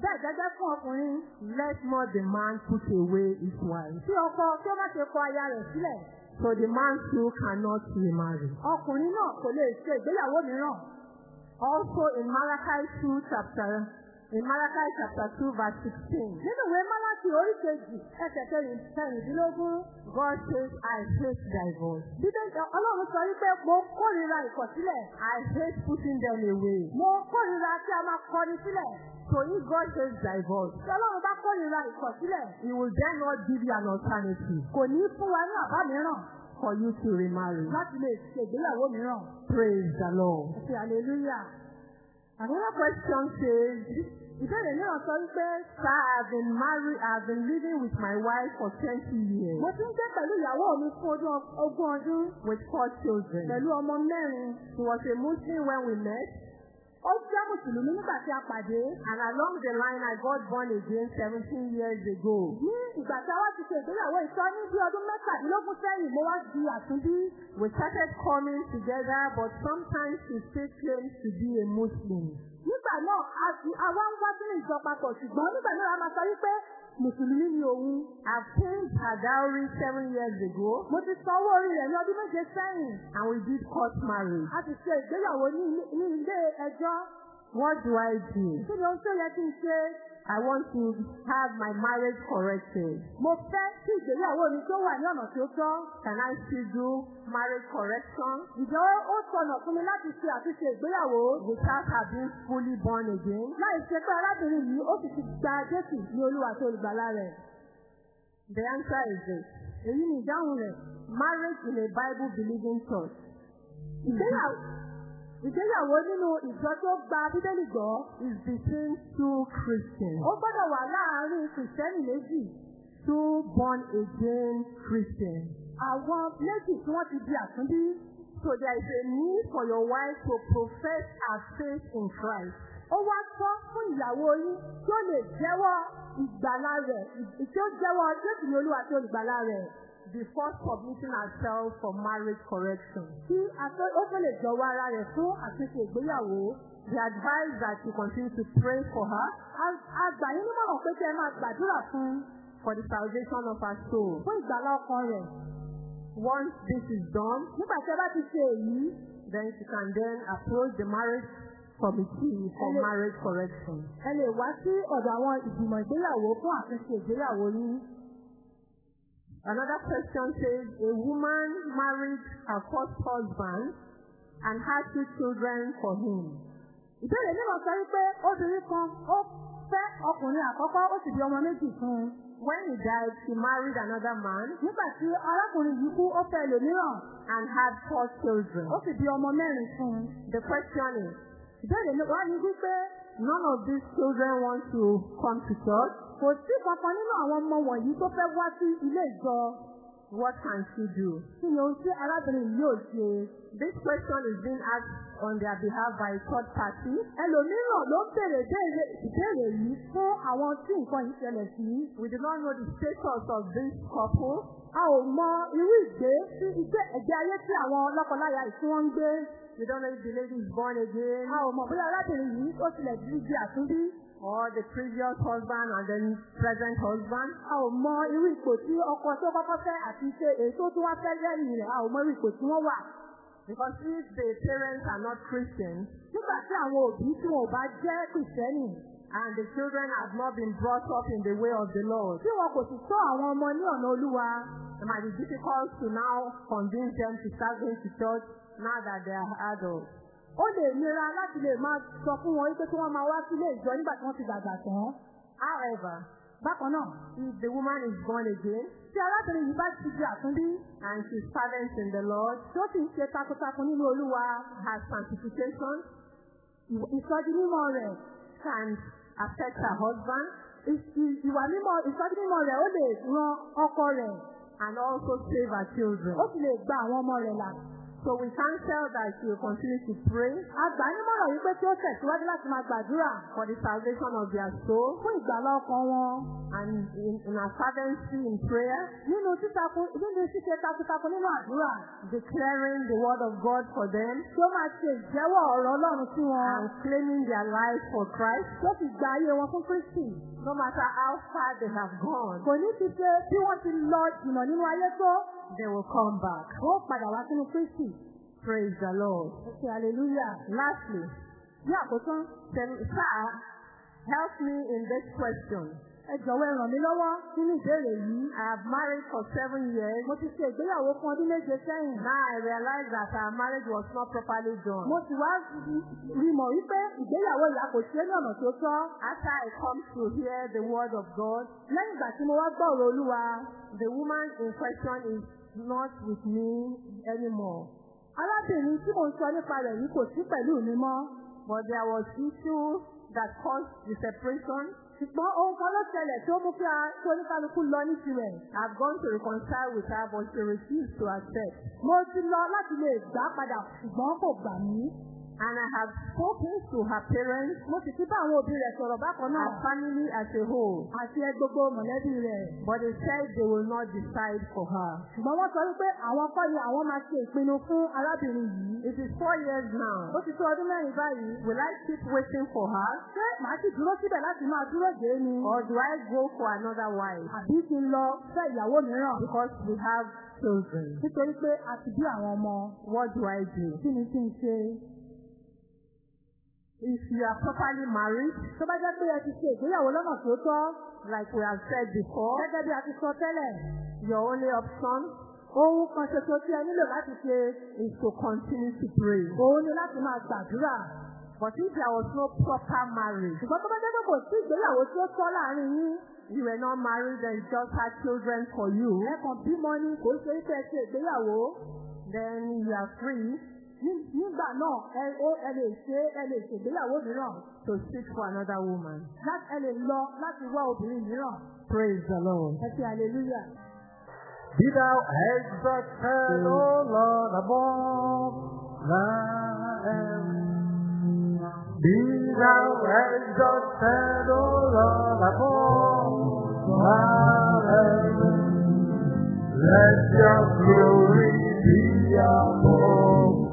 Bẹ́ẹ̀ gẹ́gẹ́ fún ọkùnrin let not the man put away his wife. tí ọkọ tí ó má ṣe kọ aya rẹ̀ sílẹ̀. So the man too cannot remarry. Ọkùnrin náà kò lè ṣe ìgbéyàwó mìíràn. Also in Malachi 2 chapter, in Malachi chapter 2 verse 16, Nínú ìwé Málákì orí kejì ẹsẹ̀ kẹrìndínlógún. God says, I hate divorce. Bíbélì Ọlọ́run sọ wípé mo kórìíra ìkọ̀sílẹ̀. I hate putting them away. Mo kórìíra kí a máa kọni sílẹ̀. So if God says divorce, Tí Ọlọ́run bá kórìíra ìkọ̀sílẹ̀, He will then not give you an alternative kò ní fún wa ní àbá mìíràn for you to remarry. láti lè ṣe ìgbéyàwó mìíràn. Praise the Lord. Ṣe hallelujah. Another question says, Ìbéèrè mìíràn sọ wípé Sir, I've been married, I've been living with my wife for 20 years mo ti ń gbé pẹ̀lú ìyàwó mi fún ọdún ogún ọdún with four children. pẹ̀lú ọmọ mẹ́rin. She was a Muslim when we met, Ó jẹ́ Mùsùlùmí nígbà tí a pàdé. and along the line, I got born again 17 years ago. Ní ìgbà tí a wá ti ṣe ìgbéyàwó ìtọ́ ní bí ọdún mẹ́tàdínlógún sẹ́yìn mo wá di àtúnbí. We started coming together, but sometimes she still claims to be a Muslim. Nígbà náà, a- a wá ń wá sínú ìjọ papọ̀ ṣùgbọ́n nígbà náà a máa sọ wípé Mùsùlùmí ni òun. I've paid her dowry seven years ago, Mo ti san owó orí rẹ̀ ní ọdún méje sẹ́yìn. and we did court marriage. A ti ṣe ìgbéyàwó ní ilé ẹjọ́. What do I do? Kí ni ohun tó yẹ kí n ṣe? I want to have my marriage corrected. Mo fẹ́ kí ìgbéyàwó mi tó wà ní ọ̀nà tí ó tọ́. Can I still do marriage correction Ìjọ ó sọnà fún mi láti ṣe àtúnṣe ìgbéyàwó. without her being fully born again? Láì ṣe pé arábìnrin yìí ó sì ti gba Jésù ní Olúwa tó olùgbàlà rẹ̀. The answer is this. Èyí ni ìdáhùn rẹ̀. Marriage in a Bible believing church Ìgbéyàwó ìgbéyàwó nínú ìjọ tó gba Bíbélì gbọ́. is between two Christians, Ó gbọ́dọ̀ wà láàárín Kìrìsìtẹ́nì méjì. two born again Christians. Àwọn méjì tí wọ́n ti di àtúnbí. So there is a need for your wife to profess her faith in Christ. Ó wá tọ́ fún ìyàwó yín tí ó lè jẹ́wọ́ ìgbàlà rẹ̀, tí ó jẹ́wọ́ Jésù ní Olúwa tó olùgbàlà rẹ̀. Before submitting herself for marriage correction. Kí àtọ́- ó tó lè jọ̀wọ́ ara rẹ̀ fún àtúnṣe ìgbéyàwó. We advise that you continue to pray for her A- A gbà yín nímọ̀ràn pé kí ẹ máa gbàdúrà fún for the salvation of her soul. fún ìgbàlà ọkàn rẹ̀. Once this is done, Nígbà tí ẹ bá ti ṣe èyí, then she can then approach the marriage committee for marriage correction. ẹ lè wá sí ọ̀dọ̀ àwọn ìgbìmọ̀ ìgbéyàwó fún àtúnṣe ìgbéyàwó yín. Another question says, a woman married her first husband and had two children for him. Ìbéèrè mìíràn sọ wípé obìnrin kan ó fẹ́ ọkùnrin àkọ́kọ́ ó sì bí ọmọ méjì fún un. When he died, she married another man Nígbà tí arákùnrin yìí kú, ó fẹ́ ẹlòmíràn, and had four children. ó sì bí ọmọ mẹ́rin fún un. The question is, Ìbéèrè wá ní wípé none of these children want to come to church. Kò sí kankan nínú àwọn ọmọ wọ̀nyí tó fẹ́ wá sí ilé ìjọ. What can she do? Kí ni ohun tí arábìnrin yóò ṣe? This question is being asked on their behalf by a third party. Ẹlòmíràn ló ń béèrè- ìbéèrè yìí fún àwọn tí nǹkan yìí ṣẹlẹ̀ sí. We do not know the status of this couple. A ò mọ irú ìgbé sí ìgbé ẹ̀jẹ̀ ayé tí àwọn lọ́kọláya yìí tí wọ́n ń gbé. We don't know if the lady is born again A ò mọ̀ bóyá arábìnrin yìí ó tilẹ̀ di di àtúndí. Or the previous husband and then present husband. A ò mọ irú ipò tí ọkọ tó kọ́kọ́ fẹ́ àti ṣe èyí tó tún wá fẹ́ lẹ́yìn rẹ̀. A ò mọ irú ipò tí wọ́n wà. Because if the parents are not Christians Nígbà tí àwọn òbí tí wọn ò bá jẹ́ kìrìsìtẹ́nì, and the children have not been brought up in the way of the Lord, tí wọn kò sì tọ́ àwọn ọmọ ní ọ̀nà Olúwa, it might be difficult to now convince them to start going to church now that they are adults. Ó lè nira láti lè máa sọ fún wọn wípé kí wọ́n máa wá sílé ìjọ nígbà tí wọ́n ti dàgbà tán. However, Bákan náà, if the woman is born again tí arábìnrin yìí bá ti di àtúndí, and she's fervent in the Lord, tó sì ń ṣe takuntakun nínú Olúwa, has sanctification, ìsọjí mímọ́ rẹ̀, can affect her husband, ìwà mímọ́ ìsọjí mímọ́ rẹ̀ ó lè ran ọkọ rẹ̀, and also save her children. ó sì lè gba àwọn ọmọ rẹ̀ là. So we counsel that she will continue to pray. Àgbà nímọ̀ràn wípé kí ó tẹ̀síwájú láti máa gbàdúrà for the salvation of their soul. Fún ìgbàlá ọkàn wọn. and in, in her fervency in prayer, Nínú títakun nínú ṣíṣe takuntakun nínú àdúrà, declaring the word of God for them. Tí ó máa ṣe ìjẹ́wọ́ ọ̀rọ̀ Ọlọ́run sí wọn, and claiming their life for Christ, tó sì gba ayé wọn fún Kristi. no matter how far they have gone, Kò ní ti ṣe bí wọ́n ti lọ jìnnà nínú ayé tó, they will come back. wọ́n padà wá sínú Kristi. Praise the Lord. Ṣe hallelujah. Lastly, Ní àkótán, sir, help me in this question. Ẹ jọ̀wọ́ ẹ ràn mí lọ́wọ́ nínú ìbéèrè yìí. I have married for seven years. Mo ti ṣe ìgbéyàwó fún ọdún méje sẹ́yìn. Now I realize that our marriage was not properly done. Mo sì wá rí mọ̀ wípé ìgbéyàwó ìyá kò ṣe ní ọ̀nà tó tọ́. After I come to hear the word of God, Lẹ́yìn ìgbà tí mo wá gbọ́ ọ̀rọ̀ Olúwa, the woman in question is not with me anymore. arábìnrin tí mò ń sọ nípa rẹ̀ yìí kò sí pẹ̀lú mi mọ́. But there was issue that caused the separation. Ṣùgbọ́n ohun kan ló ṣẹlẹ̀ tí ó mú kí oníkálukú lọ ní tirẹ̀. I've gone to reconcile with her, but she refused to accept. Mo ti lọ láti lè gbà padà ṣùgbọ́n kò gbà mí. And I have spoken to her parents, Mo sì ti bá àwọn òbí rẹ̀ sọ̀rọ̀ bákan náà. her family as a whole, Àti ẹ gbogbo mọ̀lẹ́bí rẹ̀. but they said they will not decide for her. Ṣùgbọ́n wọ́n sọ wípé àwọn kọ́ ni àwọn máa ṣe ìpinnu fún arábìnrin yìí. It is four years now. Ó ti tó ọdún mẹ́rin báyìí. Will I keep waiting for her, Ṣé màá sì dúró síbẹ̀ láti máa dúró dé ni? or do I go for another wife? Àbí kí n lọ fẹ́ ìyàwó mìíràn? Because we have children. Nítorí pé a ti bí àwọn ọmọ. What do I do? Kí ni kí n ṣe? If you are properly married, Tó bá jẹ́ pé ẹ ti ṣe ìgbéyàwó lọ́nà tó tọ́, like we have said before, gẹ́gẹ́ bí a ti sọ tẹ́lẹ̀, your only option ohun kan ṣoṣo tí ẹ nílò láti ṣe is to continue to pray. òun ni láti máa gbàdúrà. But if there was no proper marriage, Ṣùgbọ́n tó bá jẹ́ pé kò sí ìgbéyàwó tí ó tọ́ láàárín yín, you were not married and just had children for you, ẹ kàn bímọ ni kò ṣe é fẹ́ ṣe ìgbéyàwó. then you are free Nígbà náà, ẹ ó- ẹ lè ṣe ẹ lè ṣègbéyàwó mìíràn. to seek for another woman. Láti ẹ lè lọ láti wá obìnrin mìíràn. Praise the Lord. Ẹ ti hallelujah. Be thou exalted, O Lord, above heavens. Be thou exalted, O Lord, above heavens. Let your glory be above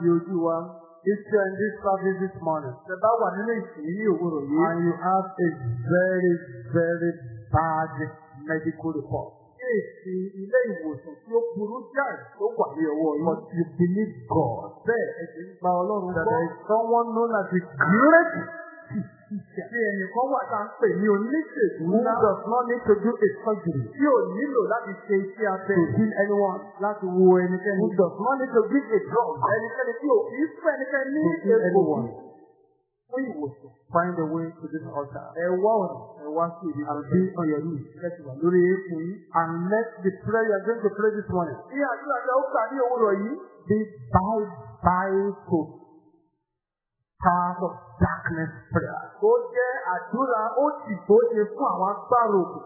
di ojú wa. If you are in this service this morning. Ṣé bá wà nínú ìsìn òwúrọ̀ yìí? And you have a very very bad medical report. Ṣé fèsì ilé ìwòsàn tí ó burú jáì tó wà ní ọwọ́ yín. But you believe God. Bẹ́ẹ̀ ẹ sì ń gba Ọlọ́run That gbọ́. there is someone known as the great physician Tí ẹnìkan wà tá à ń pè ní oníṣègùn who does not need to do a surgery? Tí ò nílò láti ṣe iṣẹ́ abẹ. To heal anyone, láti wo ẹnikẹ́ni. who does not need to give a drug? Ẹnikẹ́ni tí ò kì í fún ẹnikẹ́ni ní to heal egbò anyone. fún ìwòsàn. Find a way to this altar. Ẹ wá ọ̀nà. Ẹ wá sí ibi lórí yín. and let the prayer you are going to pray this morning. Ní àdúrà a ó gbà ní òwúrọ̀ yìí. be bye bye to powers of darkness prayer. Ó jẹ́ àdúrà ó sì tó ṣe fún àwọn agbára òkú.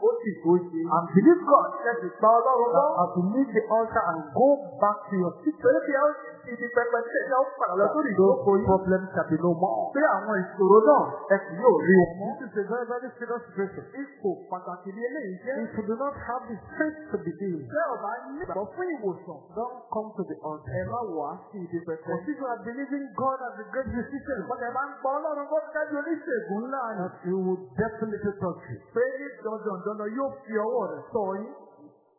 Ó sì tó ṣe. And believe God Ẹ sì gba Ọlọ́run gbọ́. as you leave the altar and go back to your seat, Torí pé ti di pẹpẹ tí ẹ ó padà lọ sórí ìjókòó yìí. problems shall be no more. Pé àwọn ìṣòro náà ẹ kì yóò rí mọ́. This is a very, very serious situation. Ipò pàtàkì ní eléyìí jẹ́. If you do not have the faith to be healed, Ṣé ọba ní ìgbàgbọ́ fún ìwòsàn? don't come to the altar. Ẹ má wá sí ibi pẹpẹ. But if you are believing God as a great physician, Ìbọn ẹ̀ máa ń gbọ́ Ọlọ́run kó kájú oníṣègùn ńlá that He will definitely touch you. Pé ní dandan dandan yóò fi ọwọ́ rẹ̀ sọ yín.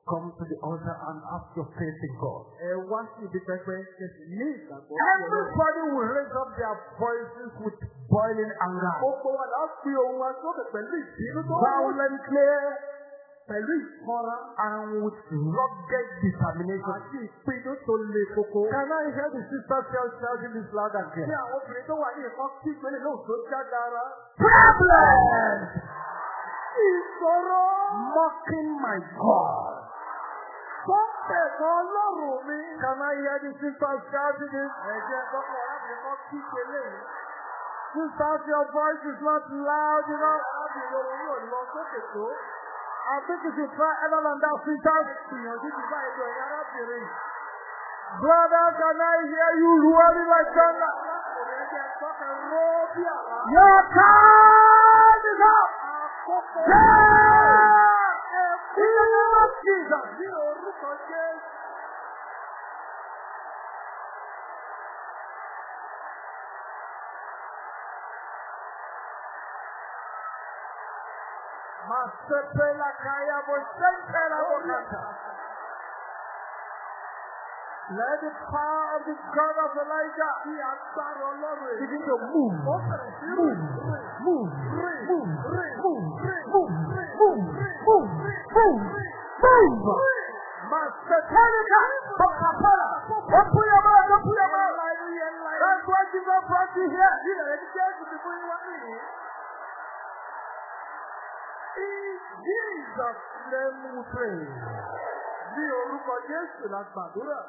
Come to the altar and ask your faith in God. Ẹ wá sí ibi pẹpẹ kẹsì ní ìgbàgbọ́. Everybody will raise up their voices with boiling anger. Gbogbo wa la fi ohun wa sókè pẹ̀lú ìbínú tó wà Violently pẹ̀lú and with rugged determination. àti ìpinnu tó le koko. Can I hear the sisters shout- shouting this loud and clear? àwọn obìnrin tó wà ní ìkan kí ìgbélé lóhùn tó jágara. Problem! Ìṣòro Mocking my God. tó ń tẹ̀kọ́ Ọlọ́run mi. I hear the sisters shouting this? Ẹ̀jẹ̀ gbọ́dọ̀ láti kọ́ kí ìgbélé yìí. Sisters, your voice is not loud enough. I think you should try other than that, sisters. Gbìyànjú ti bá ẹjọ́ ẹ̀yà arábìnrin. Brother, can I hear you roaring like thunder? Your time is up! Masepela kaya bosentela bokata. Let the power of the God of Elijah begin to move. Move. Move. rìn, Move. rìn, Move. rìn, Move. Move. Masepelika bokapela. Open your mouth. Open your mouth. That's what Jesus brought you here. Ìrẹ̀ ní Jésù ti fún yín wá nìyí. In Jesus' name we pray. Ní orúkọ Jésù la gbàdúrà.